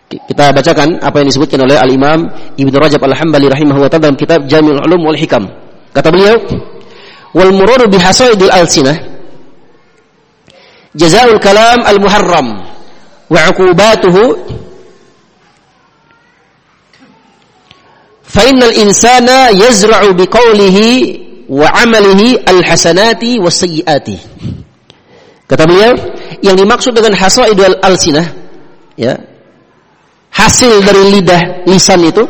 Kita bacakan apa yang disebutkan oleh al-Imam Ibnu Rajab Al-Hambali rahimahullah taala dalam kitab Jami'ul Ulum wal Hikam. Kata beliau wal muradu bi hasaidil alsinah jazaa'ul kalam al-muharram wa 'uqubatuhu fa innal insana yazra'u biqaulihi wa 'amalihi alhasanati kata beliau yang dimaksud dengan hasaidul alsinah ya hasil dari lidah lisan itu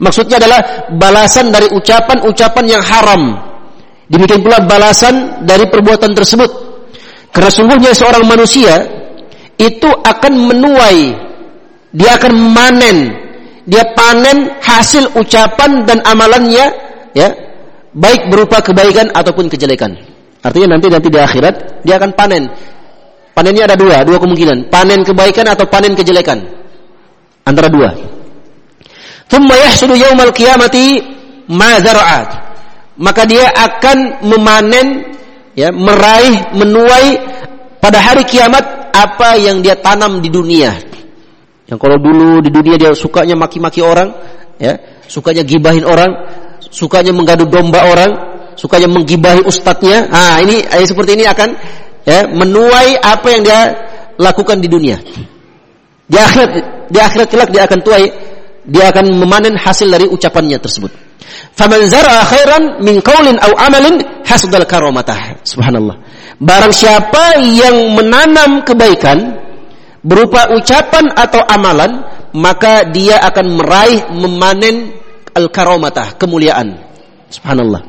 maksudnya adalah balasan dari ucapan-ucapan yang haram. Demikian pula balasan dari perbuatan tersebut. Karena sungguhnya seorang manusia itu akan menuai dia akan manen dia panen hasil ucapan dan amalannya ya baik berupa kebaikan ataupun kejelekan. Artinya nanti nanti di akhirat dia akan panen. Panennya ada dua dua kemungkinan. Panen kebaikan atau panen kejelekan. Antara dua. Thumma yahsudu yaumal qiyamati ma maka dia akan memanen ya meraih menuai pada hari kiamat apa yang dia tanam di dunia yang kalau dulu di dunia dia sukanya maki-maki orang, ya, sukanya gibahin orang, sukanya menggadu domba orang, sukanya menggibahi ustadznya. Ah, ini eh, seperti ini akan ya menuai apa yang dia lakukan di dunia. Di akhirat di akhirat kelak dia akan tuai dia akan memanen hasil dari ucapannya tersebut. Faman zara'a khairan min qaulin aw amalin hasdal karamatah. Subhanallah. Barang siapa yang menanam kebaikan berupa ucapan atau amalan maka dia akan meraih memanen al-karamatah kemuliaan. Subhanallah.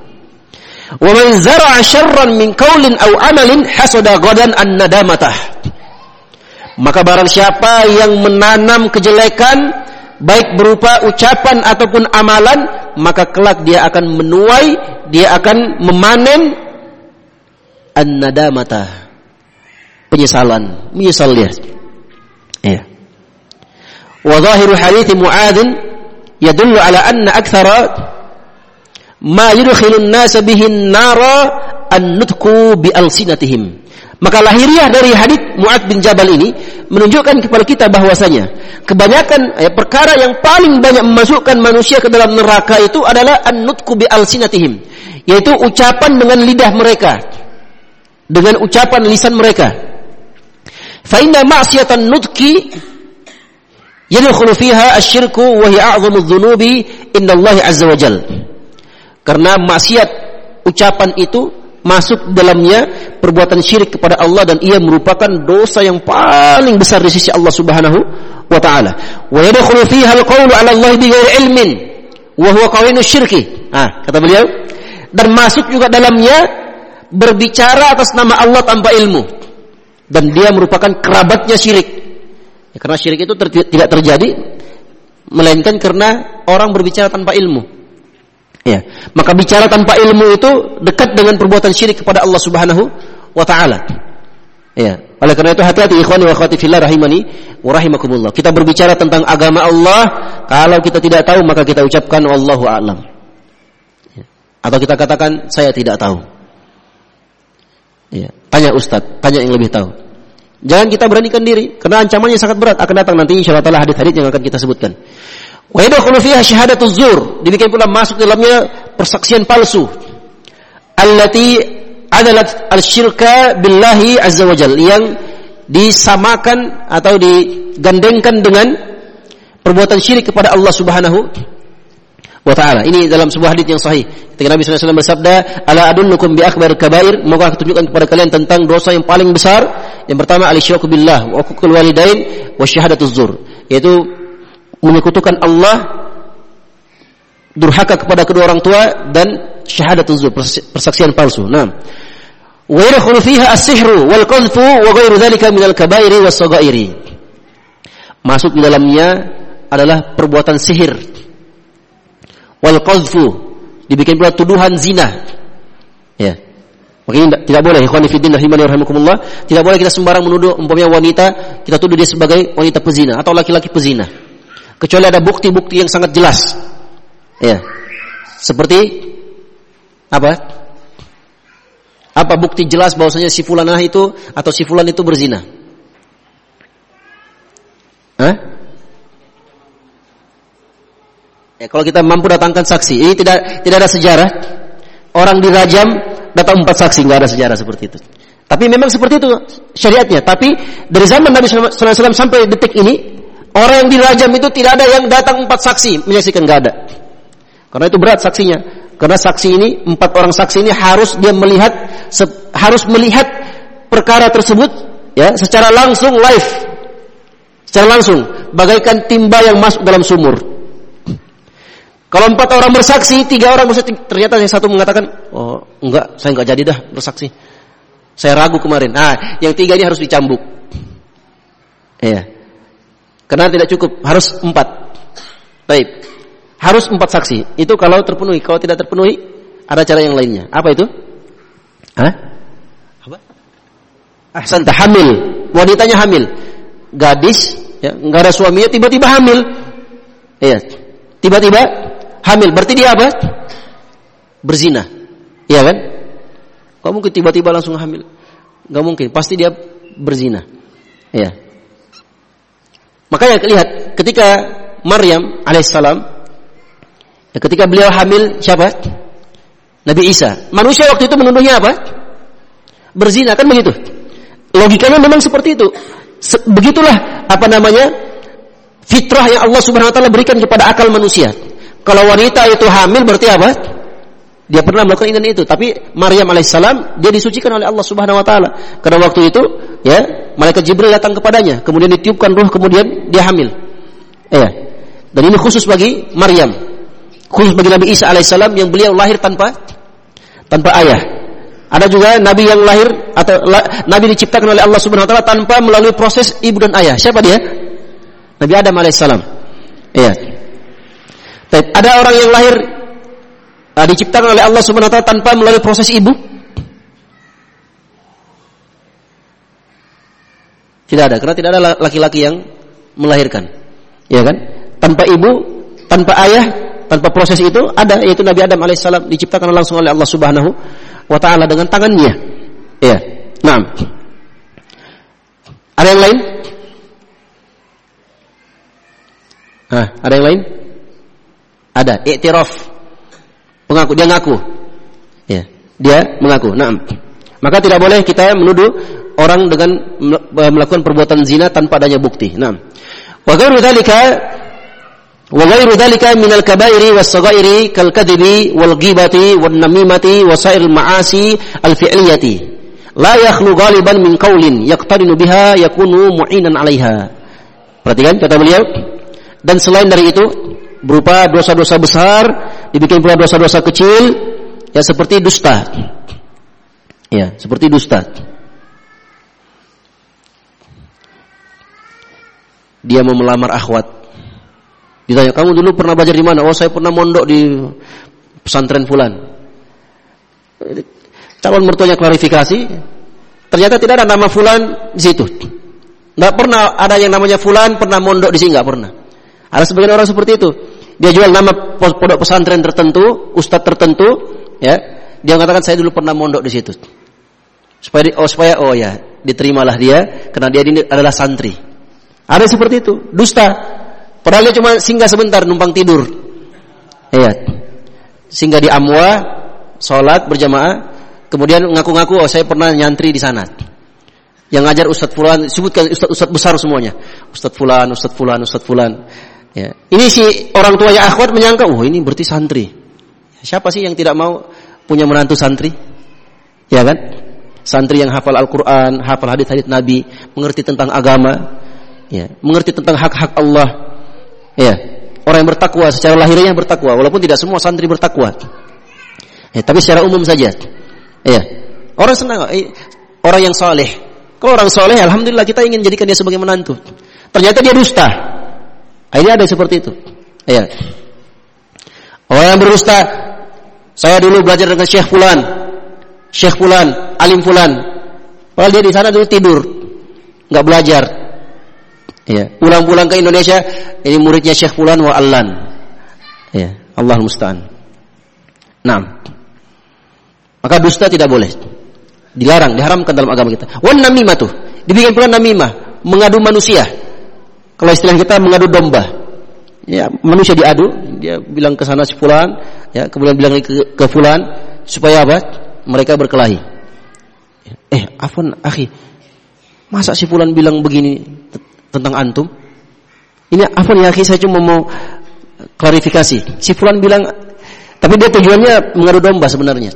Wa man zara'a syarran min aw amalin hasada ghadan an-nadamatah maka barang siapa yang menanam kejelekan baik berupa ucapan ataupun amalan maka kelak dia akan menuai dia akan memanen an-nadamatah. Penyesalan menyesal dia. Hadits Muadz yadullu ala anna aktsara ma yudkhilu an-nas bihi an-nara an-nutqu bi alsinatihim. Maka lahiriah dari hadis Muad bin Jabal ini menunjukkan kepada kita bahwasanya kebanyakan ya, perkara yang paling banyak memasukkan manusia ke dalam neraka itu adalah an-nutqu bi alsinatihim, yaitu ucapan dengan lidah mereka, dengan ucapan lisan mereka. Fa inna ma'siyatan nutqi yadkhulu fiha asyirku wa hiya a'zamu dzunubi indallahi azza wa. Karena maksiat ucapan itu masuk dalamnya perbuatan syirik kepada Allah dan ia merupakan dosa yang paling besar di sisi Allah Subhanahu wa taala. Wa yadkhulu fiha al-qawlu 'ala Allah bighairi ilmin wa huwa qawinu syirki. Ah, kata beliau, dan masuk juga dalamnya berbicara atas nama Allah tanpa ilmu. Dan dia merupakan kerabatnya syirik. Ya, karena syirik itu ter tidak terjadi melainkan karena orang berbicara tanpa ilmu. Ya, maka bicara tanpa ilmu itu dekat dengan perbuatan syirik kepada Allah Subhanahu wa taala. Ya, oleh karena itu hati-hati ikhwani wa akhwati fillah rahimani wa rahimakumullah. Kita berbicara tentang agama Allah, kalau kita tidak tahu maka kita ucapkan wallahu a'lam. Ya. Atau kita katakan saya tidak tahu. Ya, tanya ustaz, tanya yang lebih tahu. Jangan kita beranikan diri karena ancamannya sangat berat akan datang nanti insyaallah taala hadis-hadis yang akan kita sebutkan. Wa yadkhulu fiha syahadatuz zur. Demikian pula masuk dalamnya persaksian palsu. Allati adalat al-syirka billahi azza wajal yang disamakan atau digandengkan dengan perbuatan syirik kepada Allah Subhanahu wa taala. Ini dalam sebuah hadis yang sahih. Ketika Nabi SAW bersabda, "Ala adullukum bi akbar kabair?" Maka aku tunjukkan kepada kalian tentang dosa yang paling besar. Yang pertama al-syirku billah wa uququl walidain wa syahadatuz zur. Yaitu menyekutukan Allah durhaka kepada kedua orang tua dan syahadat uzur persaksian palsu. Nah, wa yadkhulu fiha as-sihru wal qadhfu wa ghairu dzalika min al-kaba'iri was. Masuk di dalamnya adalah perbuatan sihir. Wal qadhfu dibikin pula tuduhan zina. Ya. Makanya tidak boleh ikhwan fillah rahimani rahimakumullah, tidak boleh kita sembarang menuduh umpamanya wanita kita tuduh dia sebagai wanita pezina atau laki-laki pezina kecuali ada bukti-bukti yang sangat jelas. Ya. Seperti apa? Apa bukti jelas bahwasanya si fulanah itu atau si fulan itu berzina? Hah? Ya, kalau kita mampu datangkan saksi, ini tidak tidak ada sejarah. Orang dirajam datang empat saksi, nggak ada sejarah seperti itu. Tapi memang seperti itu syariatnya. Tapi dari zaman Nabi SAW sampai detik ini Orang yang dirajam itu tidak ada yang datang empat saksi menyaksikan nggak ada. Karena itu berat saksinya. Karena saksi ini empat orang saksi ini harus dia melihat harus melihat perkara tersebut ya secara langsung live, secara langsung bagaikan timba yang masuk dalam sumur. Kalau empat orang bersaksi, tiga orang bersaksi, ternyata yang satu mengatakan, oh enggak, saya enggak jadi dah bersaksi. Saya ragu kemarin. Nah, yang tiga ini harus dicambuk. Iya. Karena tidak cukup, harus empat. Baik. Harus empat saksi. Itu kalau terpenuhi. Kalau tidak terpenuhi, ada cara yang lainnya. Apa itu? Hah? Apa? Ahsan hamil. Wanitanya hamil. Gadis, ya, nggak ada suaminya, tiba-tiba hamil. Iya. Tiba-tiba hamil. Berarti dia apa? Berzina. Iya kan? Gak mungkin tiba-tiba langsung hamil. Gak mungkin. Pasti dia berzina. Iya. Makanya lihat ketika Maryam alaihissalam ya, ketika beliau hamil siapa? Nabi Isa. Manusia waktu itu menuduhnya apa? Berzina kan begitu. Logikanya memang seperti itu. Begitulah apa namanya? fitrah yang Allah Subhanahu wa taala berikan kepada akal manusia. Kalau wanita itu hamil berarti apa? Dia pernah melakukan ini dan itu, tapi Maryam alaihissalam dia disucikan oleh Allah Subhanahu wa taala. Karena waktu itu ya, malaikat Jibril datang kepadanya, kemudian ditiupkan ruh, kemudian dia hamil. Ya. Dan ini khusus bagi Maryam. Khusus bagi Nabi Isa alaihissalam yang beliau lahir tanpa tanpa ayah. Ada juga nabi yang lahir atau la, nabi diciptakan oleh Allah Subhanahu wa taala tanpa melalui proses ibu dan ayah. Siapa dia? Nabi Adam alaihissalam. Iya. Ada orang yang lahir uh, diciptakan oleh Allah Subhanahu wa taala tanpa melalui proses ibu? Tidak ada, karena tidak ada laki-laki yang melahirkan. Ya kan? Tanpa ibu, tanpa ayah, tanpa proses itu ada yaitu Nabi Adam alaihissalam diciptakan langsung oleh Allah Subhanahu wa taala dengan tangannya. Ya. Nah. Ada yang lain? Nah, ada yang lain? Ada. Iktiraf mengaku dia ngaku. Ya dia mengaku nah maka tidak boleh kita menuduh orang dengan melakukan perbuatan zina tanpa adanya bukti nah wa ghairu dzalika wa ghairu dzalika min al-kaba'iri was-saghairi kal kadhibi wal ghibati wan namimati wa sa'il ma'asi al-fi'liyati la yakhlu ghaliban min qawlin yaqtarinu biha yakunu mu'inan 'alaiha. Perhatikan kata beliau. Dan selain dari itu berupa dosa-dosa besar, dibikin pula dosa-dosa kecil, ya seperti dusta. Ya, seperti dusta. Dia mau melamar akhwat. Ditanya, "Kamu dulu pernah belajar di mana?" "Oh, saya pernah mondok di pesantren fulan." Calon mertuanya klarifikasi, ternyata tidak ada nama fulan di situ. Nggak pernah ada yang namanya fulan pernah mondok di sini nggak pernah. Ada sebagian orang seperti itu. Dia jual nama pondok pesantren tertentu, ustadz tertentu, ya. Dia mengatakan saya dulu pernah mondok di situ. Supaya oh supaya oh ya, diterimalah dia karena dia ini adalah santri. Ada seperti itu, dusta. Padahal dia cuma singgah sebentar numpang tidur. Ya. Singgah di Amwa, sholat berjamaah, kemudian ngaku-ngaku oh saya pernah nyantri di sana yang ngajar Ustadz Fulan, sebutkan Ustadz-Ustadz besar semuanya. Ustadz Fulan, Ustadz Fulan, Ustadz Fulan. Ya. Ini si orang tuanya akhwat menyangka, oh ini berarti santri. Siapa sih yang tidak mau punya menantu santri? Ya kan? Santri yang hafal Al-Quran, hafal hadis-hadis Nabi, mengerti tentang agama, ya, mengerti tentang hak-hak Allah. Ya, orang yang bertakwa secara lahirnya bertakwa, walaupun tidak semua santri bertakwa. Ya, tapi secara umum saja. Ya, orang senang, eh, orang yang soleh, kalau orang soleh, alhamdulillah kita ingin jadikan dia sebagai menantu. Ternyata dia dusta. Akhirnya ada seperti itu. Ya. Orang yang berdusta, saya dulu belajar dengan Syekh Fulan, Syekh Fulan, Alim Fulan. Padahal dia di sana dulu tidur, nggak belajar. Ya. Pulang-pulang ke Indonesia, ini muridnya Syekh Fulan wa Allan. Ya. Allah musta'an. Nah, maka dusta tidak boleh. Dilarang, diharamkan dalam agama kita. Wan namimah tuh. Dibikin pula namimah, mengadu manusia. Kalau istilah kita mengadu domba. Ya, manusia diadu, dia bilang ke sana si fulan, ya, kemudian bilang ke, ke fulan supaya apa? Mereka berkelahi. Eh, afwan akhi. Masa si fulan bilang begini tentang antum? Ini afwan ya akhi, saya cuma mau klarifikasi. Si fulan bilang tapi dia tujuannya mengadu domba sebenarnya.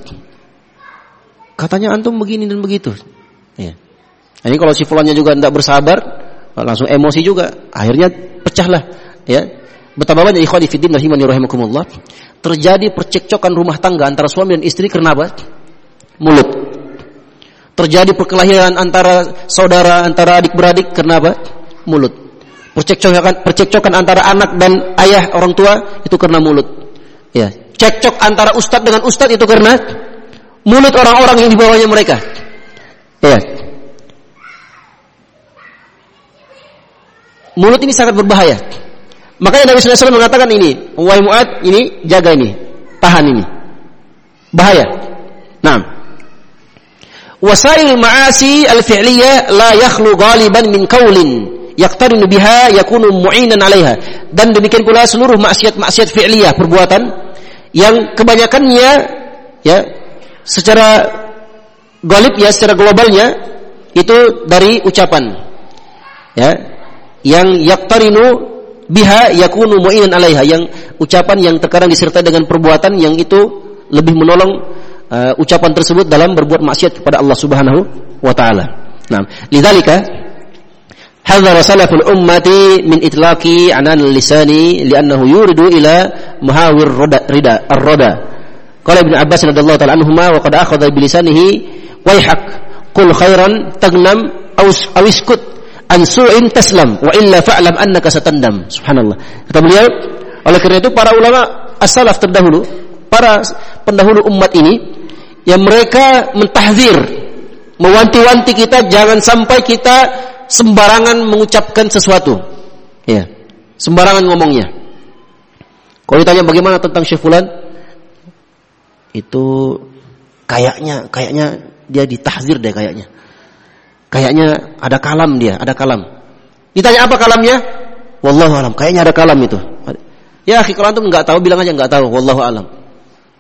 Katanya antum begini dan begitu. Ya. Ini kalau si fulannya juga tidak bersabar, langsung emosi juga. Akhirnya pecahlah. Ya. Betapa banyak ikhwan fillah rahimani rahimakumullah. Terjadi percekcokan rumah tangga antara suami dan istri karena apa? Mulut. Terjadi perkelahian antara saudara, antara adik beradik karena apa? Mulut. Percekcokan percekcokan antara anak dan ayah orang tua itu karena mulut. Ya. Cekcok antara ustadz dengan ustadz itu karena mulut orang-orang yang di bawahnya mereka. Ya. Mulut ini sangat berbahaya. Makanya Nabi SAW mengatakan ini, wahai Mu'ad, ini jaga ini, tahan ini. Bahaya. Nah. Wasail ma'asi al-fi'liyah la yakhlu ghaliban min qawlin yaqtarinu biha yakunu mu'inan 'alaiha. Dan demikian pula seluruh maksiat-maksiat fi'liyah perbuatan yang kebanyakannya ya secara golib ya secara globalnya itu dari ucapan ya yang yaktarinu biha yakunu mu'inan alaiha yang ucapan yang terkadang disertai dengan perbuatan yang itu lebih menolong uh, ucapan tersebut dalam berbuat maksiat kepada Allah Subhanahu wa taala. Nah, lidzalika hadzara salaful ummati min itlaqi anan lisani li'annahu yuridu ila muhawir roda rida ar-rada. Qala Ibnu Abbas radhiyallahu taala anhuma wa qad akhadha bilisanihi wa waihak qul khairan tagnam aw iskut an su'in taslam wa illa fa'lam annaka satandam. Subhanallah. Kata beliau, oleh karena itu para ulama as-salaf terdahulu, para pendahulu umat ini yang mereka mentahzir, mewanti-wanti kita jangan sampai kita sembarangan mengucapkan sesuatu. Ya. Sembarangan ngomongnya. Kalau ditanya bagaimana tentang Syekh Fulan, itu kayaknya kayaknya dia ditahzir deh kayaknya. Kayaknya ada kalam dia, ada kalam. Ditanya apa kalamnya? Wallahu alam. Kayaknya ada kalam itu. Ya, kalau antum nggak tahu bilang aja nggak tahu. Wallahu alam.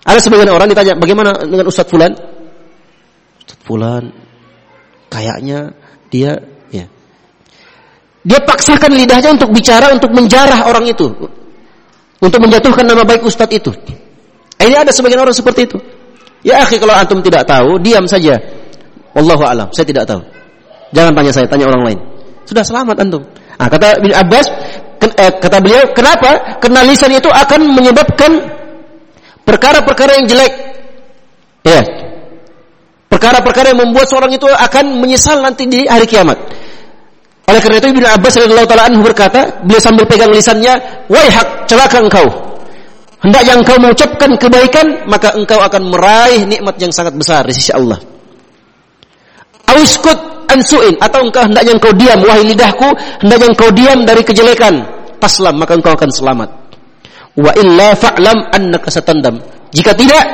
Ada sebagian orang ditanya, bagaimana dengan Ustadz Fulan? Ustadz Fulan, kayaknya dia, ya, dia paksakan lidahnya untuk bicara, untuk menjarah orang itu, untuk menjatuhkan nama baik Ustadz itu. Ini ada sebagian orang seperti itu. Ya akhi kalau antum tidak tahu, diam saja. Wallahu alam, saya tidak tahu. Jangan tanya saya, tanya orang lain. sudah selamat antum. Nah, kata bin Abbas, eh, kata beliau, kenapa? Karena lisan itu akan menyebabkan perkara-perkara yang jelek. Ya. Perkara-perkara yang membuat seorang itu akan menyesal nanti di hari kiamat. Oleh karena itu Ibnu Abbas radhiyallahu taala anhu berkata, beliau sambil pegang lisannya, "Waihak, celaka engkau." Hendaknya engkau mengucapkan kebaikan, maka engkau akan meraih nikmat yang sangat besar di sisi Allah. Auskut ansuin atau engkau hendaknya engkau diam wahai lidahku, hendaknya engkau diam dari kejelekan, taslam maka engkau akan selamat. Wa illa fa'lam annaka satandam. Jika tidak,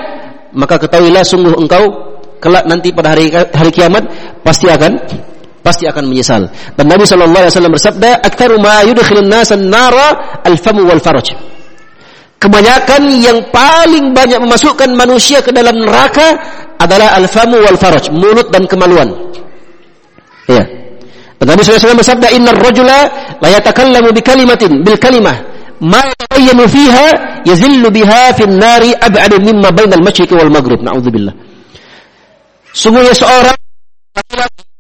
maka ketahuilah sungguh engkau kelak nanti pada hari hari kiamat pasti akan pasti akan menyesal. Dan Nabi sallallahu alaihi wasallam bersabda, "Aktsaru ma yudkhilun nasan nara al-famu wal faraj." Kebanyakan yang paling banyak memasukkan manusia ke dalam neraka adalah al-famu wal faraj, mulut dan kemaluan. Ya. Dan Nabi SAW bersabda, "Innar rajula la yatakallamu bi kalimatin bil kalimah ma yatabayyanu fiha yazillu biha fin nari ab'adu mimma bainal masyriqi wal maghrib." Nauzubillah. Sungguhnya seorang laki-laki